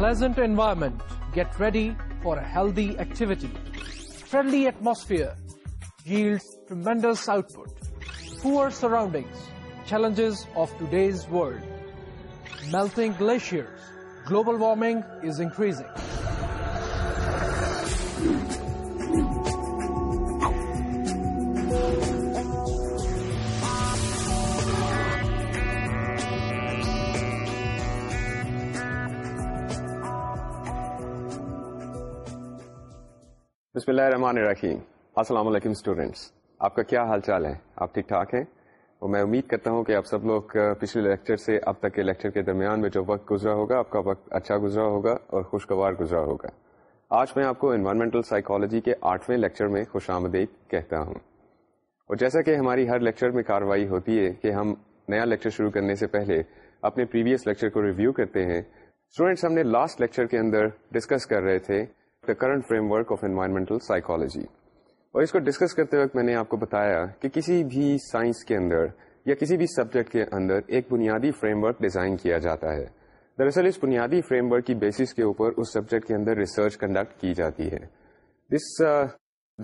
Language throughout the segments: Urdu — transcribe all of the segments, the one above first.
Pleasant environment. Get ready for a healthy activity. Friendly atmosphere yields tremendous output. Poor surroundings, challenges of today's world. Melting glaciers, global warming is increasing. بسم اللہ الرحمن الرحیم السلام علیکم اسٹوڈینٹس آپ کا کیا حال چال ہے آپ ٹھیک ٹھاک ہیں اور میں امید کرتا ہوں کہ آپ سب لوگ پچھلے لیکچر سے اب تک کے لیکچر کے درمیان میں جو وقت گزرا ہوگا آپ کا وقت اچھا گزرا ہوگا اور خوشگوار گزرا ہوگا آج میں آپ کو انوائرمنٹل سائیکالوجی کے آٹھویں لیکچر میں خوش آمدید کہتا ہوں اور جیسا کہ ہماری ہر لیکچر میں کاروائی ہوتی ہے کہ ہم نیا لیکچر شروع کرنے سے پہلے اپنے پریویس لیکچر کو ریویو کرتے ہیں اسٹوڈینٹس ہم نے لاسٹ لیکچر کے اندر ڈسکس کر رہے تھے the current framework of environmental psychology اور اس کو ڈسکس کرتے وقت میں نے آپ کو بتایا کہ کسی بھی سائنس کے اندر یا کسی بھی سبجیکٹ کے اندر ایک بنیادی فریم ورک ڈیزائن کیا جاتا ہے دراصل اس بنیادی فریم ورک کی بیسس کے اوپر اس سبجیکٹ کے اندر ریسرچ کنڈکٹ کی جاتی ہے this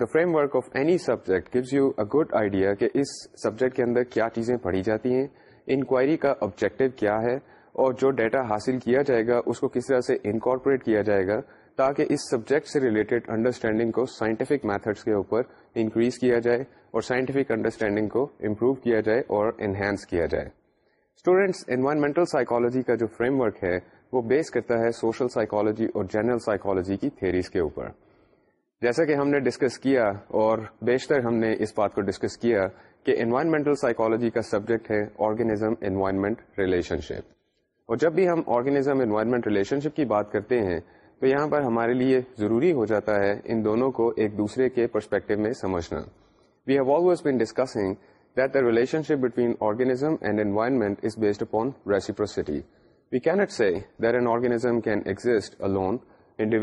the framework of any subject gives you a good idea کہ اس سبجیکٹ کے اندر کیا چیزیں پڑھی جاتی ہیں انکوائری کا آبجیکٹو کیا ہے اور جو ڈیٹا حاصل کیا جائے گا اس کو کس طرح سے انکارپوریٹ کیا جائے گا تاکہ اس سبجیکٹ سے ریلیٹڈ انڈرسٹینڈنگ کو سائنٹیفک میتھڈس کے اوپر انکریز کیا جائے اور سائنٹیفک انڈرسٹینڈنگ کو امپروو کیا جائے اور انہینس کیا جائے اسٹوڈینٹس انوائرمنٹل سائیکالوجی کا جو فریم ورک ہے وہ بیس کرتا ہے سوشل سائیکالوجی اور جنرل سائیکالوجی کی تھیریز کے اوپر جیسا کہ ہم نے ڈسکس کیا اور بیشتر ہم نے اس بات کو ڈسکس کیا کہ انوائرمنٹل سائیکالوجی کا سبجیکٹ ہے آرگینزم ریلیشن شپ اور جب بھی ہم انوائرمنٹ ریلیشن شپ کی بات کرتے ہیں تو یہاں پر ہمارے لیے ضروری ہو جاتا ہے ان دونوں کو ایک دوسرے کے پرسپیکٹو میں سمجھنا we have always been discussing that the relationship between organism and environment is based upon reciprocity we can't say that an organism can exist in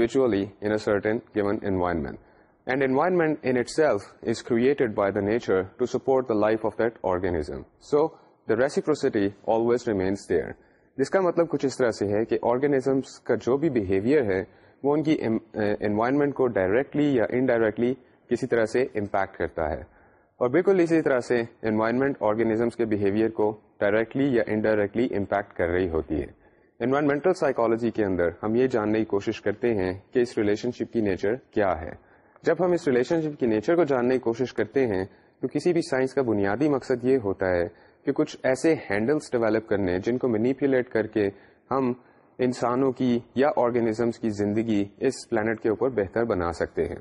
a certain given excitement and environment self is create by the nature to support of that organism so the reciprocities remains there جس کا مطلب کچھ اس طرح سے ہے کہ آرگنیزمس کا جو بھی بیہیویئر ہے وہ ان کی انوائرمنٹ کو ڈائریکٹلی یا انڈائریکٹلی کسی طرح سے امپیکٹ کرتا ہے اور بالکل اسی طرح سے انوائرمنٹ آرگنیزمس کے بیہیویئر کو ڈائریکٹلی یا انڈائریکٹلی امپیکٹ کر رہی ہوتی ہے انوائرمنٹل سائیکالوجی کے اندر ہم یہ جاننے کی کوشش کرتے ہیں کہ اس ریلیشن شپ کی نیچر کیا ہے جب ہم اس ریلیشن شپ کی نیچر کو جاننے کی کوشش کرتے ہیں تو کسی بھی سائنس کا بنیادی مقصد یہ ہوتا ہے کہ کچھ ایسے ہینڈلس ڈیولپ کرنے جن کو مینیپولیٹ کر کے ہم انسانوں کی یا آرگنیزمس کی زندگی اس پلانٹ کے اوپر بہتر بنا سکتے ہیں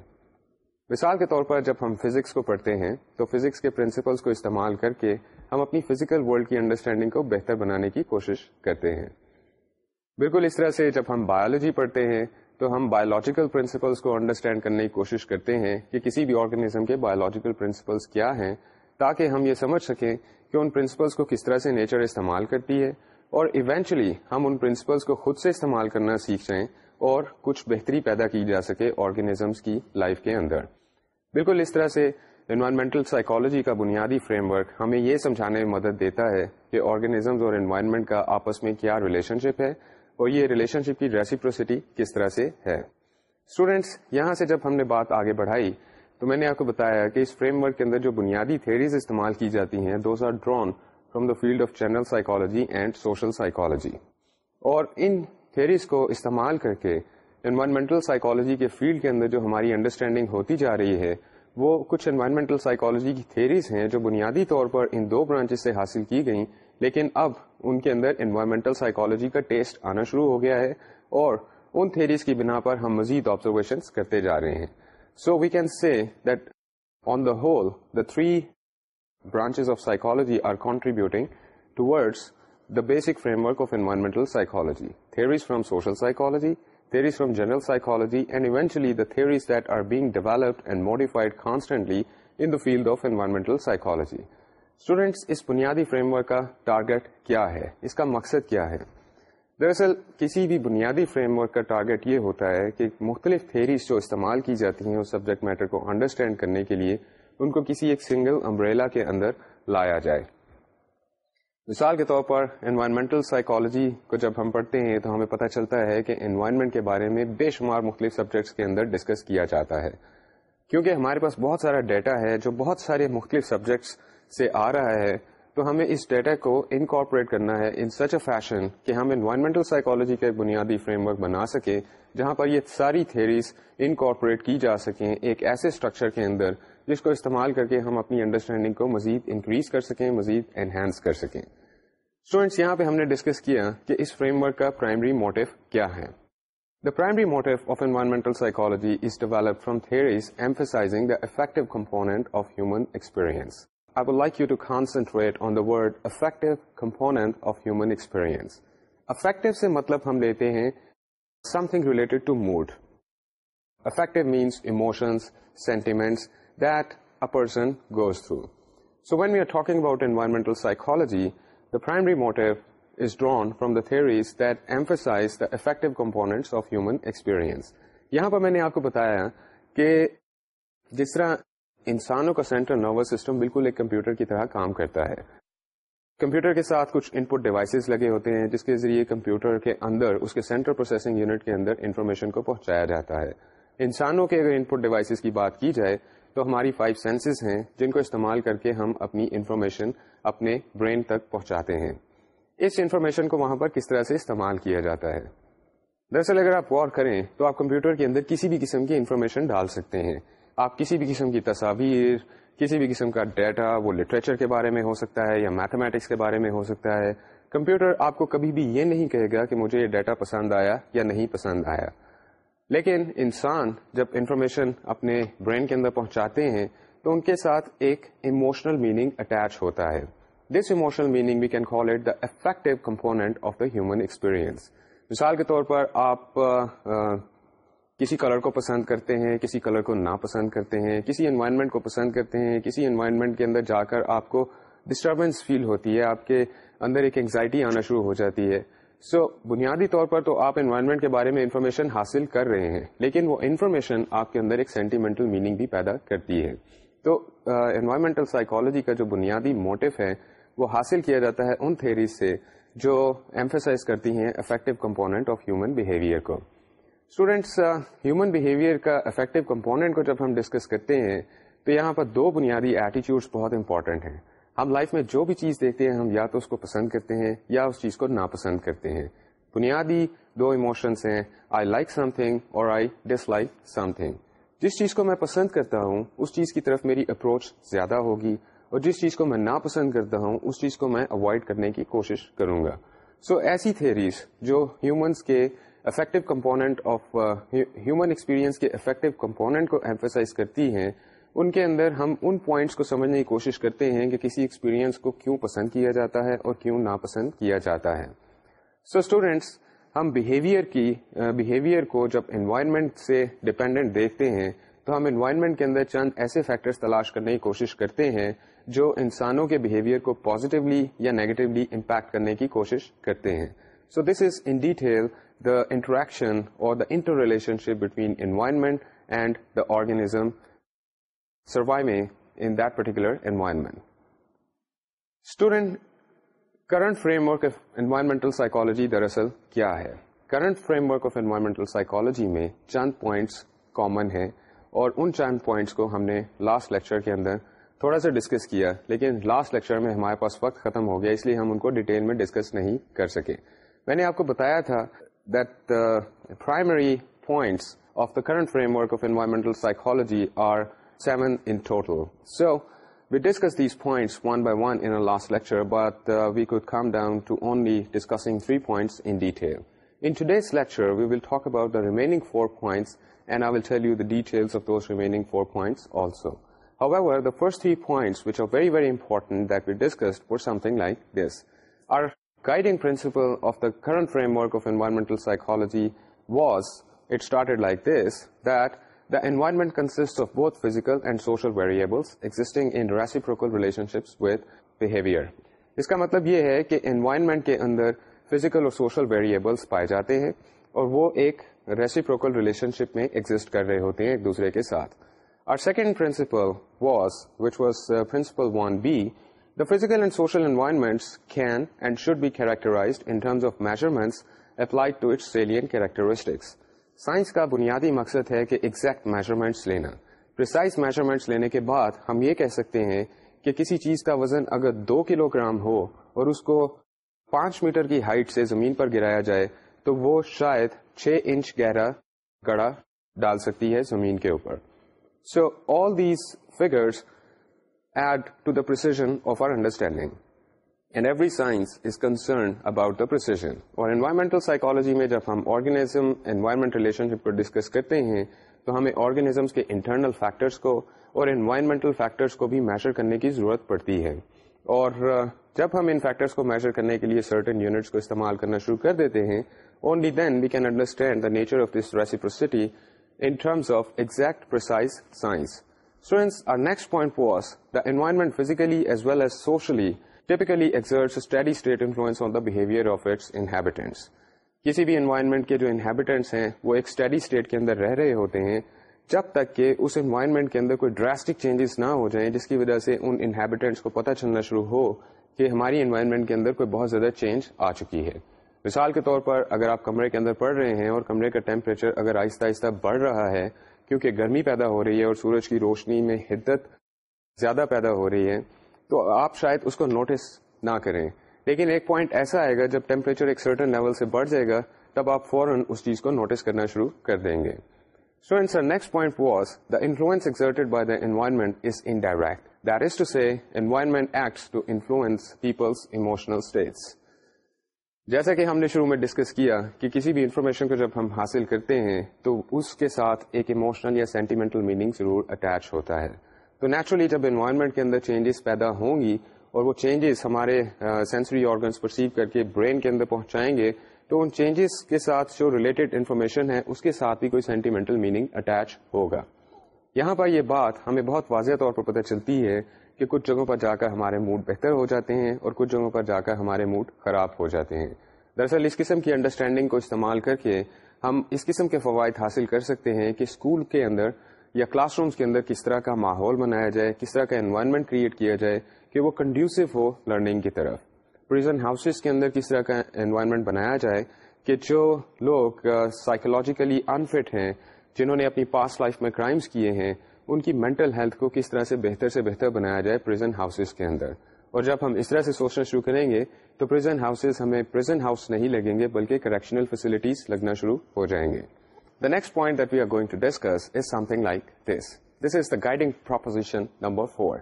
مثال کے طور پر جب ہم فزکس کو پڑھتے ہیں تو فزکس کے پرنسپلس کو استعمال کر کے ہم اپنی فزیکل ورلڈ کی انڈرسٹینڈنگ کو بہتر بنانے کی کوشش کرتے ہیں بالکل اس طرح سے جب ہم بایولوجی پڑھتے ہیں تو ہم بایولوجیکل پرنسپلس کو انڈرسٹینڈ کرنے کی کوشش کرتے ہیں کہ کسی بھی آرگنیزم کے بایولوجیکل پرنسپلس کیا ہیں تاکہ ہم یہ سمجھ سکیں کہ ان پرنسپلس کو کس طرح سے نیچر استعمال کرتی ہے اور ایونچولی ہم ان پرنسپلس کو خود سے استعمال کرنا سیکھ جائیں اور کچھ بہتری پیدا کی جا سکے آرگینزمس کی لائف کے اندر بالکل اس طرح سے انوائرمنٹل سائیکالوجی کا بنیادی فریم ورک ہمیں یہ سمجھانے میں مدد دیتا ہے کہ آرگنیزمز اور انوائرمنٹ کا آپس میں کیا ریلیشن شپ ہے اور یہ ریلیشن شپ کی ریسیپروسٹی کس طرح سے ہے اسٹوڈینٹس یہاں سے جب ہم نے بات آگے بڑھائی تو میں نے آپ کو بتایا کہ اس فریم ورک کے اندر جو بنیادی تھیریز استعمال کی جاتی ہیں those are drawn from the field of general psychology and social psychology اور ان تھیریز کو استعمال کر کے انوائرمنٹل سائیکالوجی کے فیلڈ کے اندر جو ہماری انڈرسٹینڈنگ ہوتی جا رہی ہے وہ کچھ انوائرمنٹل سائیکالوجی کی تھیریز ہیں جو بنیادی طور پر ان دو برانچز سے حاصل کی گئیں لیکن اب ان کے اندر انوائرمنٹل سائیکالوجی کا ٹیسٹ آنا شروع ہو گیا ہے اور ان تھیریز کی بنا پر ہم مزید آبزرویشنس کرتے جا رہے ہیں so we can see that on the whole the three branches of psychology are contributing toward the basic framework of environmental psychology theories from social psychology theories from general psychology and eventually the theories that are being developed and modified constantly in the field of environmental psychology students اس بنیادی فریم ورک کا ٹارگیٹ کیا ہے اس کا مقصد کیا ہے دراصل کسی بھی بنیادی فریم ورک کا ٹارگیٹ یہ ہوتا ہے کہ مختلف تھیریز جو استعمال کی جاتی ہیں اس سبجیکٹ میٹر کو انڈرسٹینڈ کرنے کے لیے ان کو کسی ایک سنگل امبریلا کے اندر لایا جائے مثال کے طور پر انوائرمنٹل سائیکالوجی کو جب ہم پڑھتے ہیں تو ہمیں پتہ چلتا ہے کہ انوائرمنٹ کے بارے میں بے شمار مختلف سبجیکٹس کے اندر ڈسکس کیا جاتا ہے کیونکہ ہمارے پاس بہت سارا ڈیٹا ہے جو بہت سارے مختلف سبجیکٹس سے آ رہا ہے تو ہمیں اس ڈیٹا کو انکارپوریٹ کرنا ہے ان سچ اے فیشن کہ ہم انوائرمنٹل سائیکالوجی کا ایک بنیادی فریم ورک بنا سکیں جہاں پر یہ ساری تھیریز انکارپوریٹ کی جا سکیں ایک ایسے اسٹرکچر کے اندر جس کو استعمال کر کے ہم اپنی انڈرسٹینڈنگ کو مزید انکریز کر سکیں مزید انہینس کر سکیں اسٹوڈینٹس یہاں پہ ہم نے ڈسکس کیا کہ اس فریم ورک کا پرائمری موٹو کیا ہے the primary motto of environmental psychology is develop from theories emphasizing the affective component of human experience مطلب ہم لیتے ہیں sentiment that a person goes through so when we are talking about environmental psychology the primary motto is drawn from the theories that emphasize the affective component of human experience یہاں پر میں نے آپ کو بتایا کہ جس طرح انسانوں کا سینٹرل نروس سسٹم بالکل ایک کمپیوٹر کی طرح کام کرتا ہے کمپیوٹر کے ساتھ کچھ ان پٹ ڈیوائسز لگے ہوتے ہیں جس کے ذریعے کمپیوٹر کے اندر اس کے سینٹرل پروسیسنگ یونٹ کے اندر انفارمیشن کو پہنچایا جاتا ہے انسانوں کے اگر ان پٹ ڈیوائسز کی بات کی جائے تو ہماری فائیو سینسز ہیں جن کو استعمال کر کے ہم اپنی انفارمیشن اپنے برین تک پہنچاتے ہیں اس انفارمیشن کو وہاں پر کس طرح سے استعمال کیا جاتا ہے دراصل اگر آپ غور کریں تو آپ کمپیوٹر کے اندر کسی بھی قسم کی انفارمیشن ڈال سکتے ہیں آپ کسی بھی قسم کی تصاویر کسی بھی قسم کا ڈیٹا وہ لٹریچر کے بارے میں ہو سکتا ہے یا میتھمیٹکس کے بارے میں ہو سکتا ہے کمپیوٹر آپ کو کبھی بھی یہ نہیں کہے گا کہ مجھے یہ ڈیٹا پسند آیا یا نہیں پسند آیا لیکن انسان جب انفارمیشن اپنے برین کے اندر پہنچاتے ہیں تو ان کے ساتھ ایک اموشنل میننگ اٹیچ ہوتا ہے this emotional meaning we can call it the affective component of the human experience مثال کے طور پر آپ کسی کلر کو پسند کرتے ہیں کسی کلر کو نا پسند کرتے ہیں کسی انوائرمنٹ کو پسند کرتے ہیں کسی انوائرمنٹ کے اندر جا کر آپ کو ڈسٹربینس فیل ہوتی ہے آپ کے اندر ایک انگزائٹی آنا شروع ہو جاتی ہے سو so, بنیادی طور پر تو آپ انوائرمنٹ کے بارے میں انفارمیشن حاصل کر رہے ہیں لیکن وہ انفارمیشن آپ کے اندر ایک سینٹیمنٹل میننگ بھی پیدا کرتی ہے تو انوائرمنٹل سائیکالوجی کا جو بنیادی موٹو ہے وہ حاصل کیا جاتا ہے ان تھیریز سے جو ایمفسائز کرتی ہیں affective component of human behavior کو اسٹوڈینٹس ہیومن بہیویئر کا افیکٹو کمپوننٹ کو جب ہم ڈسکس کرتے ہیں تو یہاں پر دو بنیادی ایٹیچیوڈس بہت امپورٹنٹ ہیں ہم لائف میں جو بھی چیز دیکھتے ہیں ہم یا تو اس کو پسند کرتے ہیں یا اس چیز کو ناپسند کرتے ہیں بنیادی دو ایموشنس ہیں آئی لائک سم تھنگ اور I dislike something جس چیز کو میں پسند کرتا ہوں اس چیز کی طرف میری اپروچ زیادہ ہوگی اور جس چیز کو میں ناپسند کرتا ہوں اس چیز کو میں اوائڈ کرنے کی کوشش کروں گا سو so, ایسی تھیریز جو ہیومنس کے affective component of human experience کے افیکٹو کمپوننٹ کو ایمفیسائز کرتی ہیں ان کے اندر ہم ان پوائنٹس کو سمجھنے کی کوشش کرتے ہیں کہ کسی ایکسپیرینس کو کیوں پسند کیا جاتا ہے اور کیوں ناپسند کیا جاتا ہے سو so اسٹوڈینٹس ہم بیہیویئر کی بیہیویئر uh, کو جب انوائرمنٹ سے ڈپینڈنٹ دیکھتے ہیں تو ہم انوائرمنٹ کے اندر چند ایسے فیکٹرز تلاش کرنے کی کوشش کرتے ہیں جو انسانوں کے بیہیویئر کو پازیٹیولی یا نیگیٹیولی امپیکٹ کرنے کی کوشش کرتے ہیں so this is in detail interaction اور the interrelationship between environment and the organism surviving پرٹیکولرمنٹینٹ current framework environmental psychology دراصل کیا ہے current framework of environmental psychology میں چند پوائنٹس کامن ہیں اور ان چند پوائنٹس کو ہم نے لاسٹ لیکچر کے اندر تھوڑا سا ڈسکس کیا لیکن لاسٹ لیکچر میں ہمارے پاس وقت ختم ہو گیا اس لیے ہم ان کو ڈیٹیل میں ڈسکس نہیں کر سکے میں نے آپ کو بتایا تھا that the uh, primary points of the current framework of environmental psychology are 7 in total. So we discussed these points one by one in our last lecture, but uh, we could come down to only discussing 3 points in detail. In today's lecture, we will talk about the remaining 4 points, and I will tell you the details of those remaining 4 points also. However, the first 3 points, which are very, very important that we discussed, were something like this. Our guiding principle of the current framework offer environment consist of بہت فیزیکل اس کا مطلب یہ ہے کہ انوائرمنٹ کے اندر فیزیکل اور سوشل ویریبلس پائے جاتے ہیں اور وہ ایک ریسیپروکل ریلیشن شپ میں ایگزٹ کر رہے ہوتے ہیں ایک دوسرے کے ساتھ our second principle was which was principle one be The physical and and social environments can should be characterized in terms of measurements applied to its salient characteristics. Science کا بنیادی مقصد ہے کہ ایگزیکٹ میجرمنٹس میجرمنٹس لینا پرسائز لینے کے بعد ہم یہ کہہ سکتے ہیں کہ کسی چیز کا وزن اگر دو کلو گرام ہو اور اس کو پانچ میٹر کی ہائٹ سے زمین پر گرایا جائے تو وہ شاید چھ انچ گہرا گڑا ڈال سکتی ہے زمین کے اوپر so all these figures additional understanding about اور میں جب ہم آرگینیزمنٹ ریلیشنشپ کو ڈسکس کرتے ہیں تو ہمیں آرگینزمس کے انٹرنل فیکٹرس کو اور انوائرمنٹل فیکٹرس کو بھی میزر کرنے کی ضرورت پڑتی ہے اور جب ہم ان فیکٹرس کو میزر کرنے کے لیے سرٹن یونٹس کو استعمال کرنا شروع کر دیتے ہیں only then we can understand the nature of this reciprocity in terms of exact precise science Students, our next point was the environment physically as well as socially typically exerts a steady state influence on the behavior of its inhabitants. کسی بھی انوائرمنٹ کے جو انہیبیٹنٹس ہیں وہ ایک اسٹڈی اسٹیٹ کے اندر رہ رہے ہوتے ہیں جب تک کہ اس انوائرمنٹ کے اندر کوئی ڈراسٹک چینجز نہ ہو جائیں جس کی وجہ سے ان انہیبیٹنٹس کو پتہ چلنا شروع ہو کہ ہماری انوائرمنٹ کے اندر کوئی بہت زیادہ چینج آ چکی ہے مثال کے طور پر اگر آپ کمرے کے اندر پڑھ رہے ہیں اور کمرے کا ٹیمپریچر اگر آہستہ آہستہ بڑھ رہا ہے کیونکہ گرمی پیدا ہو رہی ہے اور سورج کی روشنی میں حدت زیادہ پیدا ہو رہی ہے تو آپ شاید اس کو نوٹس نہ کریں لیکن ایک پوائنٹ ایسا آئے گا جب ٹیمپریچر ایک سرٹن لیول سے بڑھ جائے گا تب آپ فوراً اس چیز کو نوٹس کرنا شروع کر دیں گے sir next point the the influence by environment is is that to environment acts to influence peoples states جیسا کہ ہم نے شروع میں ڈسکس کیا کہ کسی بھی انفارمیشن کو جب ہم حاصل کرتے ہیں تو اس کے ساتھ ایک اموشنل یا سینٹیمنٹل میننگ ضرور اٹیچ ہوتا ہے تو نیچرلی جب انوائرمنٹ کے اندر چینجز پیدا ہوں گی اور وہ چینجز ہمارے سینسری آرگنس پرسیو کر کے برین کے اندر پہنچائیں گے تو ان چینجز کے ساتھ جو ریلیٹڈ انفارمیشن ہے اس کے ساتھ بھی کوئی سینٹیمنٹل میننگ اٹیچ ہوگا یہاں پر یہ بات ہمیں بہت واضح طور پر پتہ چلتی ہے کہ کچھ جگہوں پر جا کر ہمارے موڈ بہتر ہو جاتے ہیں اور کچھ جگہوں پر جا کر ہمارے موڈ خراب ہو جاتے ہیں دراصل اس قسم کی انڈرسٹینڈنگ کو استعمال کر کے ہم اس قسم کے فوائد حاصل کر سکتے ہیں کہ اسکول کے اندر یا کلاس رومس کے اندر کس طرح کا ماحول بنایا جائے کس طرح کا انوائرمنٹ کریٹ کیا جائے کہ وہ کنڈیوسو ہو لرننگ کی طرف پریزن ہاؤسز کے اندر کس طرح کا انوائرمنٹ بنایا جائے کہ جو لوگ سائیکولوجیکلی uh, انفٹ ہیں جنہوں نے اپنی پاسٹ لائف میں کرائمس کیے ہیں ان کی مینٹل ہیلتھ کو کس طرح سے بہتر سے بہتر بنایا جائے پرزن ہاؤسز کے اندر اور جب ہم اس طرح سے سوچنا شروع کریں گے تو پرزن ہاؤسز ہمیں پرزن ہاؤس نہیں لگیں گے بلکہ کریکشنل فیسلٹیز لگنا شروع ہو جائیں گے the next point that we are going to discuss is something like this this is the guiding proposition number four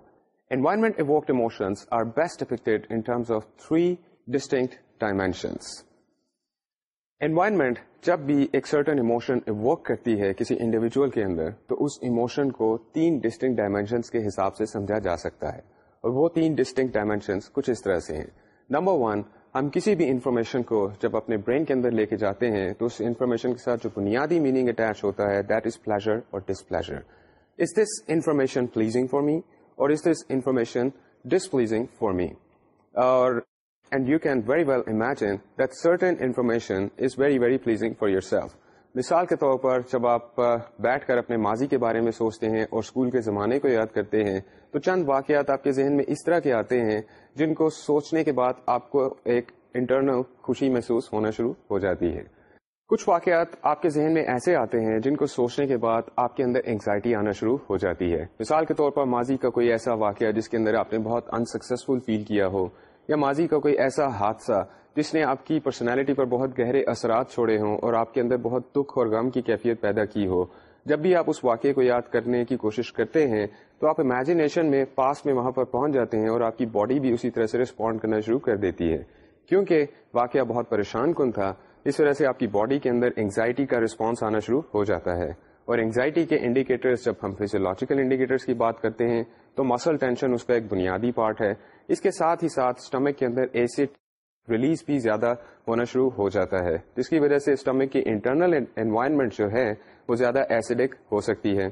environment evoked emotions are best affected in terms of three distinct dimensions environment جب بھی ایک سرٹن ایموشن ورک کرتی ہے کسی انڈیویجول کے اندر تو اس ایموشن کو تین ڈسٹنگ ڈائمینشنس کے حساب سے سمجھا جا سکتا ہے اور وہ تین ڈسٹنگ ڈائمینشنس کچھ اس طرح سے ہیں نمبر ون ہم کسی بھی انفارمیشن کو جب اپنے برین کے اندر لے کے جاتے ہیں تو اس انفارمیشن کے ساتھ جو بنیادی میننگ اٹیچ ہوتا ہے دیٹ از پلیزر اور displeasure is this information pleasing for me اور is this information pleasing for me اور and you can very well very certain information for yourself مثال کے طور پر جب آپ بیٹھ کر اپنے ماضی کے بارے میں سوچتے ہیں اور اسکول کے زمانے کو یاد کرتے ہیں تو چند واقعات آپ کے ذہن میں اس طرح کے آتے ہیں جن کو سوچنے کے بعد آپ کو ایک انٹرنل خوشی محسوس ہونا شروع ہو جاتی ہے کچھ واقعات آپ کے ذہن میں ایسے آتے ہیں جن کو سوچنے کے بعد آپ کے اندر انگزائٹی آنا شروع ہو جاتی ہے مثال کے طور پر ماضی کا کوئی ایسا واقعہ جس کے اندر آپ نے بہت انسکسیزفل فیل کیا ہو یا ماضی کا کوئی ایسا حادثہ جس نے آپ کی پرسنالٹی پر بہت گہرے اثرات چھوڑے ہوں اور آپ کے اندر بہت دکھ اور غم کی کیفیت پیدا کی ہو جب بھی آپ اس واقعے کو یاد کرنے کی کوشش کرتے ہیں تو آپ امیجنیشن میں پاس میں وہاں پر پہنچ جاتے ہیں اور آپ کی باڈی بھی اسی طرح سے رسپونڈ کرنا شروع کر دیتی ہے کیونکہ واقعہ بہت پریشان کن تھا اس وجہ سے آپ کی باڈی کے اندر انگزائٹی کا رسپانس آنا شروع ہو جاتا ہے اور انگزائٹی کے انڈیکیٹرز جب ہم فیزیولوجیکل انڈیکیٹرز کی بات کرتے ہیں تو مسل ٹینشن اس کا ایک بنیادی پارٹ ہے اس کے ساتھ ہی ساتھ اسٹمک کے اندر ایسڈ ریلیز بھی زیادہ ہونا شروع ہو جاتا ہے جس کی وجہ سے اسٹمک کی انٹرنل انوائرمنٹ جو ہے وہ زیادہ ایسڈک ہو سکتی ہے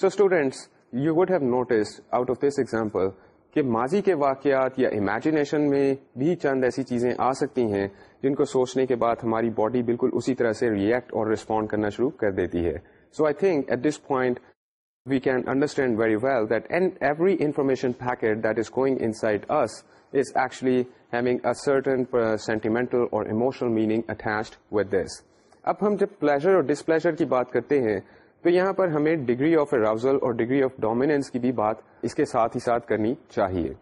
so students you would have notice out of this example کہ ماضی کے واقعات یا امیجینیشن میں بھی چند ایسی چیزیں آ سکتی ہیں جن کو سوچنے کے بعد ہماری باڈی بالکل اسی طرح سے ریئیکٹ اور ریسپونڈ کرنا شروع کر دیتی ہے so I think at this point we can understand very well every information sentimental اور اموشنل میننگ اٹاچ اب ہم جب پلیزر اور ڈسپلیزر کی بات کرتے ہیں تو یہاں پر ہمیں ڈگری آف اراؤزل اور ڈگری آف ڈومیننس کی بھی بات اس کے ساتھ ہی ساتھ کرنی چاہیے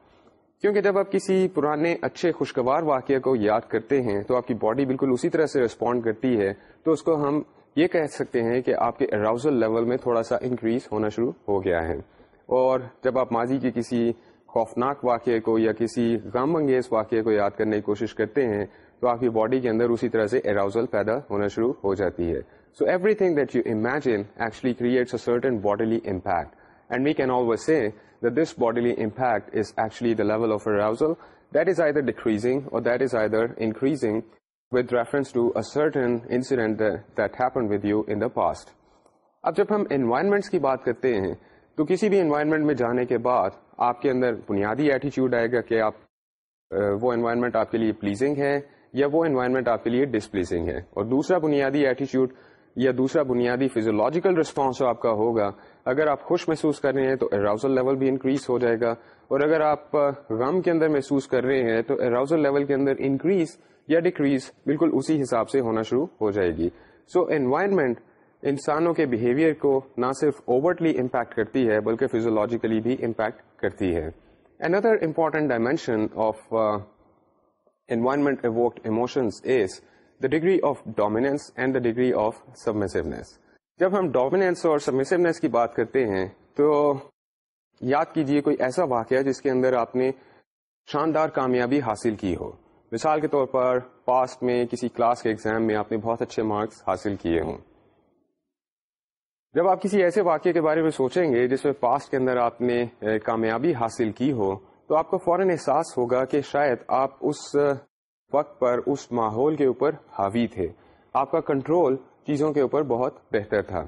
کیونکہ جب آپ کسی پرانے اچھے خوشگوار واقعہ کو یاد کرتے ہیں تو آپ کی باڈی بالکل اسی طرح سے رسپونڈ کرتی ہے تو اس کو ہم یہ کہہ سکتے ہیں کہ آپ کے اراؤزل لیول میں تھوڑا سا انکریز ہونا شروع ہو گیا ہے اور جب آپ ماضی کے کسی خوفناک واقعے کو یا کسی غم انگیز واقعے کو یاد کرنے کی کوشش کرتے ہیں تو آپ کی باڈی کے اندر اسی طرح سے اراؤزل پیدا ہونا شروع ہو جاتی ہے so everything that you imagine actually creates a certain bodily impact and we can always say that this bodily impact is actually the level of arousal that is either decreasing or that is either increasing with reference to certain incident that happen with you in the past اب جب ہم انوائرمنٹس کی بات کرتے ہیں تو کسی بھی انوائرمنٹ میں جانے کے بعد آپ کے اندر بنیادی ایٹیچیوڈ آئے گا کہ آپ وہ انوائرمنٹ آپ کے لیے پلیزنگ ہے یا وہ انوائرمنٹ آپ کے لیے ڈسپلیزنگ ہے اور دوسرا بنیادی ایٹیچیوڈ یا دوسرا بنیادی فیزولوجیکل ریسپانس آپ کا ہوگا اگر آپ خوش محسوس کر رہے ہیں تو اراؤزل لیول بھی انکریز ہو جائے گا اور اگر آپ غم کے اندر محسوس کر رہے ہیں تو اراؤزل لیول کے اندر انکریز یا ڈیکریز بالکل اسی حساب سے ہونا شروع ہو جائے گی سو so, انوائرمنٹ انسانوں کے بہیویئر کو نہ صرف اوورٹلی امپیکٹ کرتی ہے بلکہ فیزولوجیکلی بھی امپیکٹ کرتی ہے اندر important dimension of environment emotions is the degree of dominance and the degree of submissiveness جب ہم ڈومیننس اور سبمیسونیس کی بات کرتے ہیں تو یاد کیجیے کوئی ایسا واقعہ جس کے اندر آپ نے شاندار کامیابی حاصل کی ہو مثال کے طور پر پاسٹ میں کسی کلاس کے ایگزام میں آپ نے بہت اچھے مارکس حاصل کیے ہوں جب آپ کسی ایسے واقعے کے بارے میں سوچیں گے جس میں پاسٹ کے اندر آپ نے کامیابی حاصل کی ہو تو آپ کو فوراً احساس ہوگا کہ شاید آپ اس وقت پر اس ماحول کے اوپر حاوی تھے آپ کا کنٹرول چیزوں کے اوپر بہت بہتر تھا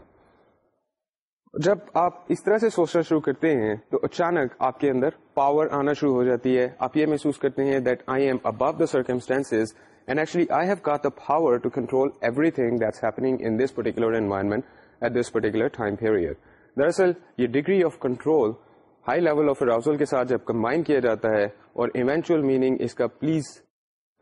جب آپ اس طرح سے سوچنا شروع کرتے ہیں تو اچانک آپ کے اندر پاور آنا شروع ہو جاتی ہے آپ یہ محسوس کرتے ہیں that I am above the circumstance and actually I have کا power to control everything that's happening in this particular environment at this particular time period دراصل یہ degree of control high level of arousal کے ساتھ جب کمبائن کیا جاتا ہے اور ایونچوئل میننگ اس کا پلیز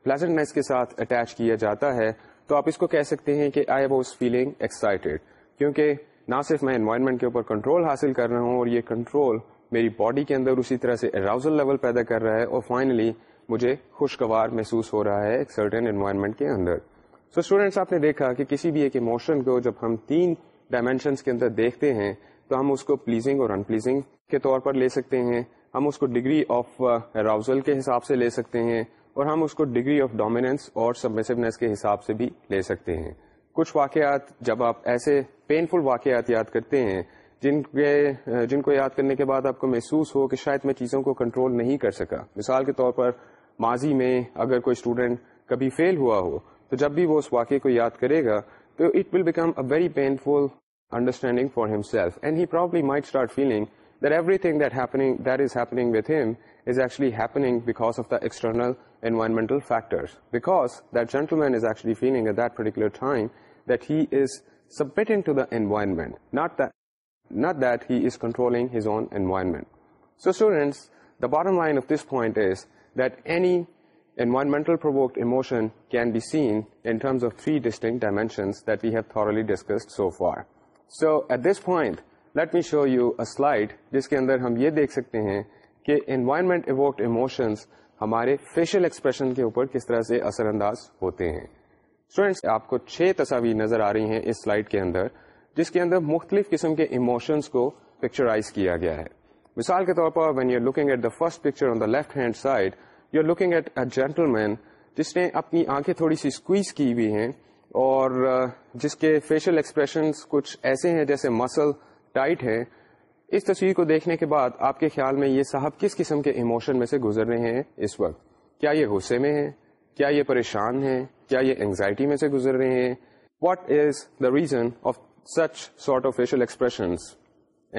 پلیزنٹنیس کے ساتھ اٹیچ کیا جاتا ہے تو آپ اس کو کہہ سکتے ہیں کہ آئی واز فیلنگ ایکسائٹیڈ کیونکہ نہ صرف میں انوائرمنٹ کے اوپر کنٹرول حاصل کر رہا ہوں اور یہ کنٹرول میری باڈی کے اندر اسی طرح سے اراؤزل لیول پیدا کر رہا ہے اور فائنلی مجھے خوشگوار محسوس ہو رہا ہے ایک سرٹن انوائرمنٹ کے اندر سو so اسٹوڈینٹس آپ نے دیکھا کہ کسی بھی ایک ایموشن کو جب ہم تین ڈائمینشنس کے اندر دیکھتے ہیں تو ہم اس کو پلیزنگ اور ان پلیزنگ کے طور پر لے سکتے ہیں ہم اس کو ڈگری آف اراؤزل کے حساب سے لے سکتے ہیں اور ہم اس کو ڈگری آف ڈومیننس اور سبمیسونیس کے حساب سے بھی لے سکتے ہیں کچھ واقعات جب آپ ایسے پینفل واقعات یاد کرتے ہیں جن کے جن کو یاد کرنے کے بعد آپ کو محسوس ہو کہ شاید میں چیزوں کو کنٹرول نہیں کر سکا مثال کے طور پر ماضی میں اگر کوئی اسٹوڈینٹ کبھی فیل ہوا ہو تو جب بھی وہ اس واقعے کو یاد کرے گا تو it will become a very painful understanding for himself and he proudly may start feeling that everything that happening that is happening with him is actually happening because of the external environmental factor that he is submitting to the environment, not that, not that he is controlling his own environment. So students, the bottom line of this point is that any environmental provoked emotion can be seen in terms of three distinct dimensions that we have thoroughly discussed so far. So at this point, let me show you a slide جس کے اندر ہم یہ دیکھ سکتے ہیں کہ environment evoked emotions ہمارے facial expression کے اوپر کس طرح سے اثر انداز ہوتے ہیں اسٹوڈینٹس آپ کو چھ تصاویر نظر آ رہی ہیں اس سلائڈ کے اندر جس کے اندر مختلف قسم کے ایموشنس کو پکچرائز کیا گیا ہے مثال کے طور پر when you looking at the first picture on the left hand side you are looking at a gentleman جس نے اپنی آنکھیں تھوڑی سی اسکویز کی ہوئی ہیں اور جس کے فیشیل ایکسپریشنس کچھ ایسے ہیں جیسے مسل ٹائٹ ہیں اس تصویر کو دیکھنے کے بعد آپ کے خیال میں یہ صاحب کس قسم کے ایموشن میں سے گزر رہے ہیں اس وقت کیا یہ غصے میں ہیں کیا یہ پریشان ہیں کیا یہ اینگزائٹی میں سے گزر رہے ہیں what is the reason of such sort of facial expressions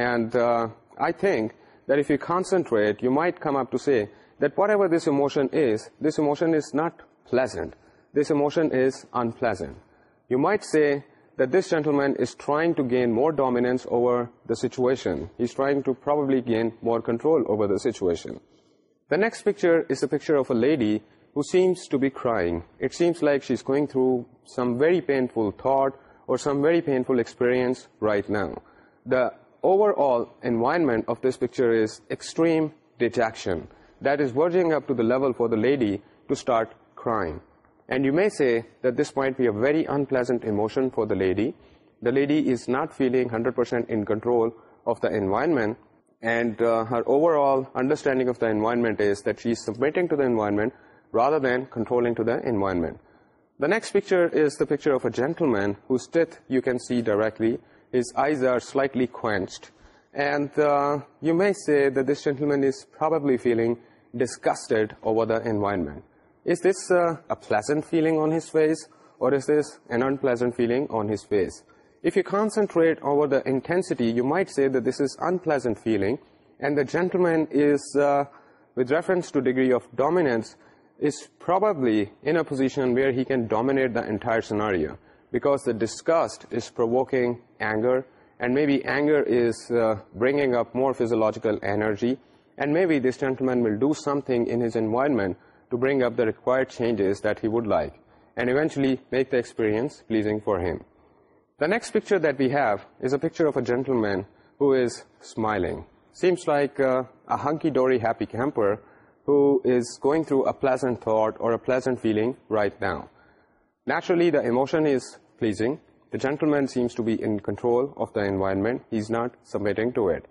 and I think that if you concentrate you might come up to see that whatever this emotion is this emotion is not pleasant this emotion is unpleasant you might say that this gentleman is trying to gain more dominance over the situation. He's trying to probably gain more control over the situation. The next picture is a picture of a lady who seems to be crying. It seems like she's going through some very painful thought or some very painful experience right now. The overall environment of this picture is extreme dejection that is verging up to the level for the lady to start crying. And you may say that this might be a very unpleasant emotion for the lady. The lady is not feeling 100% in control of the environment, and uh, her overall understanding of the environment is that she is submitting to the environment rather than controlling to the environment. The next picture is the picture of a gentleman whose teeth you can see directly. His eyes are slightly quenched. And uh, you may say that this gentleman is probably feeling disgusted over the environment. Is this uh, a pleasant feeling on his face, or is this an unpleasant feeling on his face? If you concentrate over the intensity, you might say that this is unpleasant feeling, and the gentleman is, uh, with reference to degree of dominance, is probably in a position where he can dominate the entire scenario, because the disgust is provoking anger, and maybe anger is uh, bringing up more physiological energy, and maybe this gentleman will do something in his environment to bring up the required changes that he would like, and eventually make the experience pleasing for him. The next picture that we have is a picture of a gentleman who is smiling. Seems like uh, a hunky-dory happy camper who is going through a pleasant thought or a pleasant feeling right now. Naturally, the emotion is pleasing. The gentleman seems to be in control of the environment. He's not submitting to it.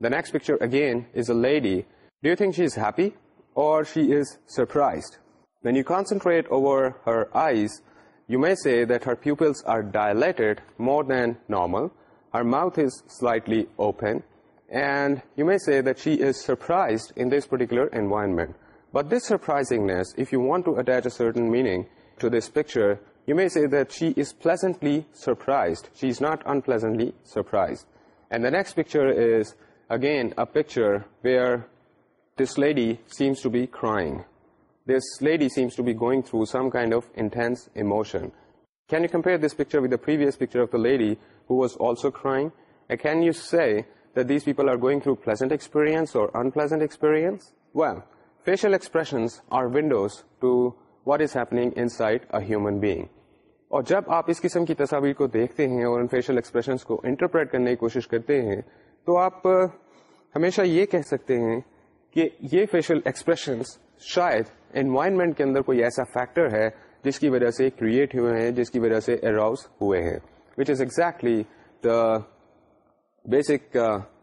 The next picture again is a lady. Do you think she's happy or she is surprised? When you concentrate over her eyes, you may say that her pupils are dilated more than normal. Her mouth is slightly open. And you may say that she is surprised in this particular environment. But this surprisingness, if you want to attach a certain meaning to this picture, you may say that she is pleasantly surprised. She is not unpleasantly surprised. And the next picture is, again, a picture where this lady seems to be crying. This lady seems to be going through some kind of intense emotion. Can you compare this picture with the previous picture of the lady who was also crying? And can you say that these people are going through pleasant experience or unpleasant experience? Well, facial expressions are windows to what is happening inside a human being. اور جب آپ اس قسم کی تصاویر کو دیکھتے ہیں اور ان فیشل ایکسپریشنس کو انٹرپریٹ کرنے کی کوشش کرتے ہیں تو آپ ہمیشہ یہ کہہ سکتے ہیں کہ یہ فیشل ایکسپریشنس شاید انوائرمنٹ کے اندر کوئی ایسا فیکٹر ہے جس کی وجہ سے کریٹ ہوئے ہیں جس کی وجہ سے اراؤز ہوئے ہیں which is exactly the basic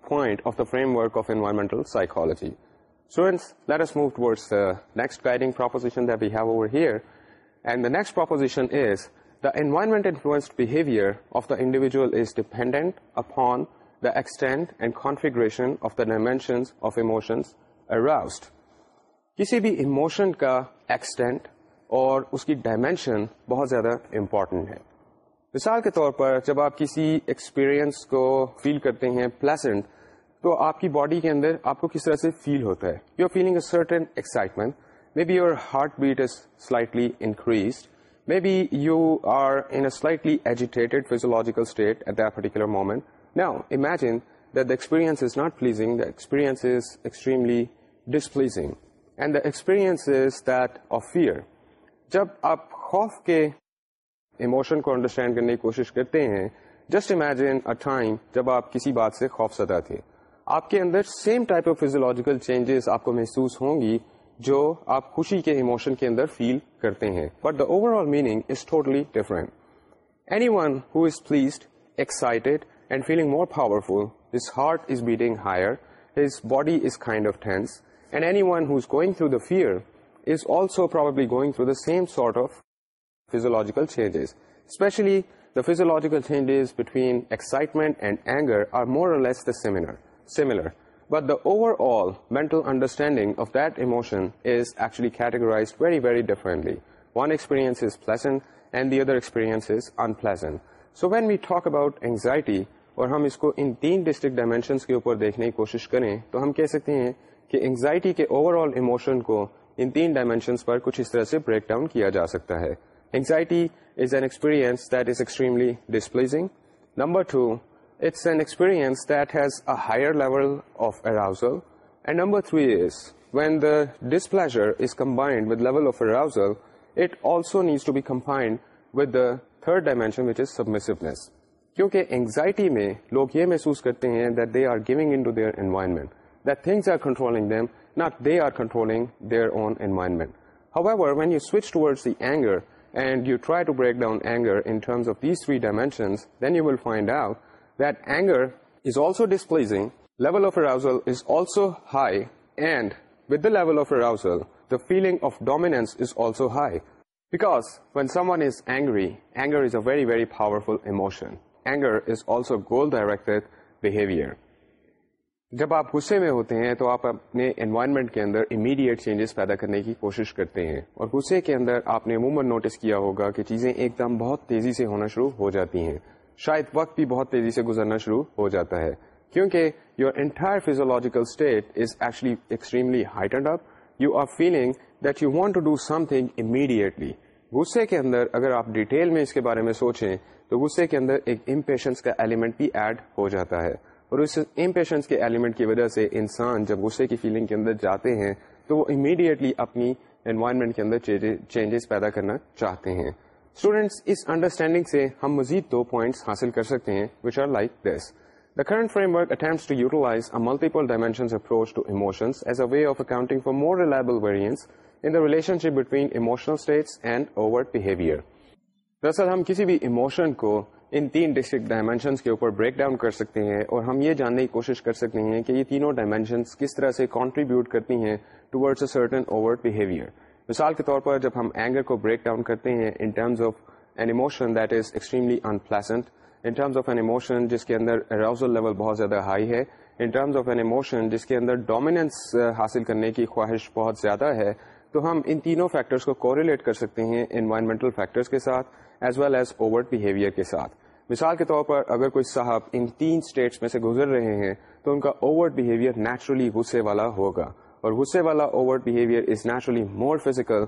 point of the framework of environmental psychologies move to next guiding proposition is the environment of the individual dependent upon the extent and configuration of the dimensions arrest کسی بھی اموشن کا ایکسٹینٹ اور اس کی ڈائمینشن بہت زیادہ امپورٹینٹ ہے مثال کے طور پر جب آپ کسی ایکسپیرئنس کو فیل کرتے ہیں پلیسنٹ تو آپ کی باڈی کے اندر آپ کو کس طرح سے فیل ہوتا ہے you are feeling a certain excitement may be your heart beat is slightly increased may be you are in a slightly agitated physiological state at the particular moment now imagine that the experience is not pleasing the experience is extremely displeasing and the experience is that of fear جب آپ خوف کے ایموشن کو انڈرسٹینڈ کرنے کی کوشش کرتے ہیں جسٹ امیجن اے ٹائم جب آپ کسی بات سے خوف زدہ تھے آپ کے اندر same type of physiological changes آپ کو محسوس ہوں گی جو آپ خوشی کے ایموشن کے اندر فیل کرتے ہیں but the overall meaning is totally different anyone who is pleased excited and feeling more powerful his heart is beating higher his body is kind of tense and anyone who is going through the fear is also probably going through the same sort of physiological changes. Especially, the physiological changes between excitement and anger are more or less the similar. similar. But the overall mental understanding of that emotion is actually categorized very, very differently. One experience is pleasant, and the other experience is unpleasant. So when we talk about anxiety, اور ہم اس کو ان تین ڈسٹرکٹ ڈائمینشنس کے اوپر دیکھنے کی کوشش کریں تو ہم کہہ سکتے ہیں کہ انگزائٹی کے اوور آل ایموشن کو ان تین ڈائمینشنس پر کچھ اس طرح سے بریک ڈاؤن کیا جا سکتا ہے anxiety is an experience that is extremely hazard displeased arousal needs to be confined with the third dimensions کیونکہ اینگزائٹی میں لوگ یہ محسوس کرتے ہیں are giving entering or controlling their own environment when you switch toward the anger and you try to break ڈاؤنشنڈ others feeling of dominance also high back when someone is angry anger is a very powerful emotion anger is also goal directed جب آپ غصے میں ہوتے ہیں تو آپ اپنے انوائرمنٹ کے اندر امیڈیٹ چینجز پیدا کرنے کی کوشش کرتے ہیں اور غصے کے اندر آپ نے عموماً نوٹس کیا ہوگا کہ چیزیں ایک دم بہت تیزی سے ہونا شروع ہو جاتی ہیں شاید وقت بھی بہت تیزی سے گزرنا شروع ہو جاتا ہے کیونکہ your entire physiological state is actually extremely heightened up you are feeling that you want to do something immediately غصے کے اندر اگر آپ ڈیٹیل میں اس کے بارے میں سوچیں تو غصے کے اندر ایک امپیشنس کا ایلیمنٹ بھی ایڈ ہو جاتا ہے اور اس امپیشنس کے ایلیمنٹ کی وجہ سے انسان جب غصے کی فیلنگ کے اندر جاتے ہیں تو وہ امیڈیٹلی اپنی انوائرمنٹ کے اندر چینجز پیدا کرنا چاہتے ہیں اسٹوڈینٹس اس انڈرسٹینڈنگ سے ہم مزید دو پوائنٹس حاصل کر سکتے ہیں which are like this the current framework attempts to utilize a multiple dimensions approach to emotions as a way of accounting for more reliable variance in the relationship between emotional states and over behaviour دراصل ہم کسی بھی ایموشن کو ان تین ڈسٹرکٹ ڈائمینشنس کے اوپر بریک ڈاؤن کر سکتے ہیں اور ہم یہ جاننے کی کوشش کر سکتے ہیں کہ یہ تینوں ڈائمینشنس کس طرح سے کانٹریبیوٹ کرتی ہیں towards a certain over behaviour مثال کے طور پر جب ہم اینگر کو بریک ڈاؤن کرتے ہیں in terms of an emotion that is extremely unpleasant in terms of an emotion جس کے اندر اراؤزل لیول بہت زیادہ ہائی ہے in terms of an emotion جس کے اندر ڈومیننس حاصل کرنے کی خواہش بہت زیادہ ہے تو ہم ان تینوں فیکٹرس کو کوریلیٹ کر سکتے ہیں انوائرمنٹل فیکٹرس کے ساتھ as well as overt behaviour کے ساتھ مثال کے طور پر اگر کوئی صاحب ان تین اسٹیٹس میں سے گزر رہے ہیں تو ان کا اوور بہیویئر نیچرلی غصے والا ہوگا اور غصے والا over behaviour is naturally more physical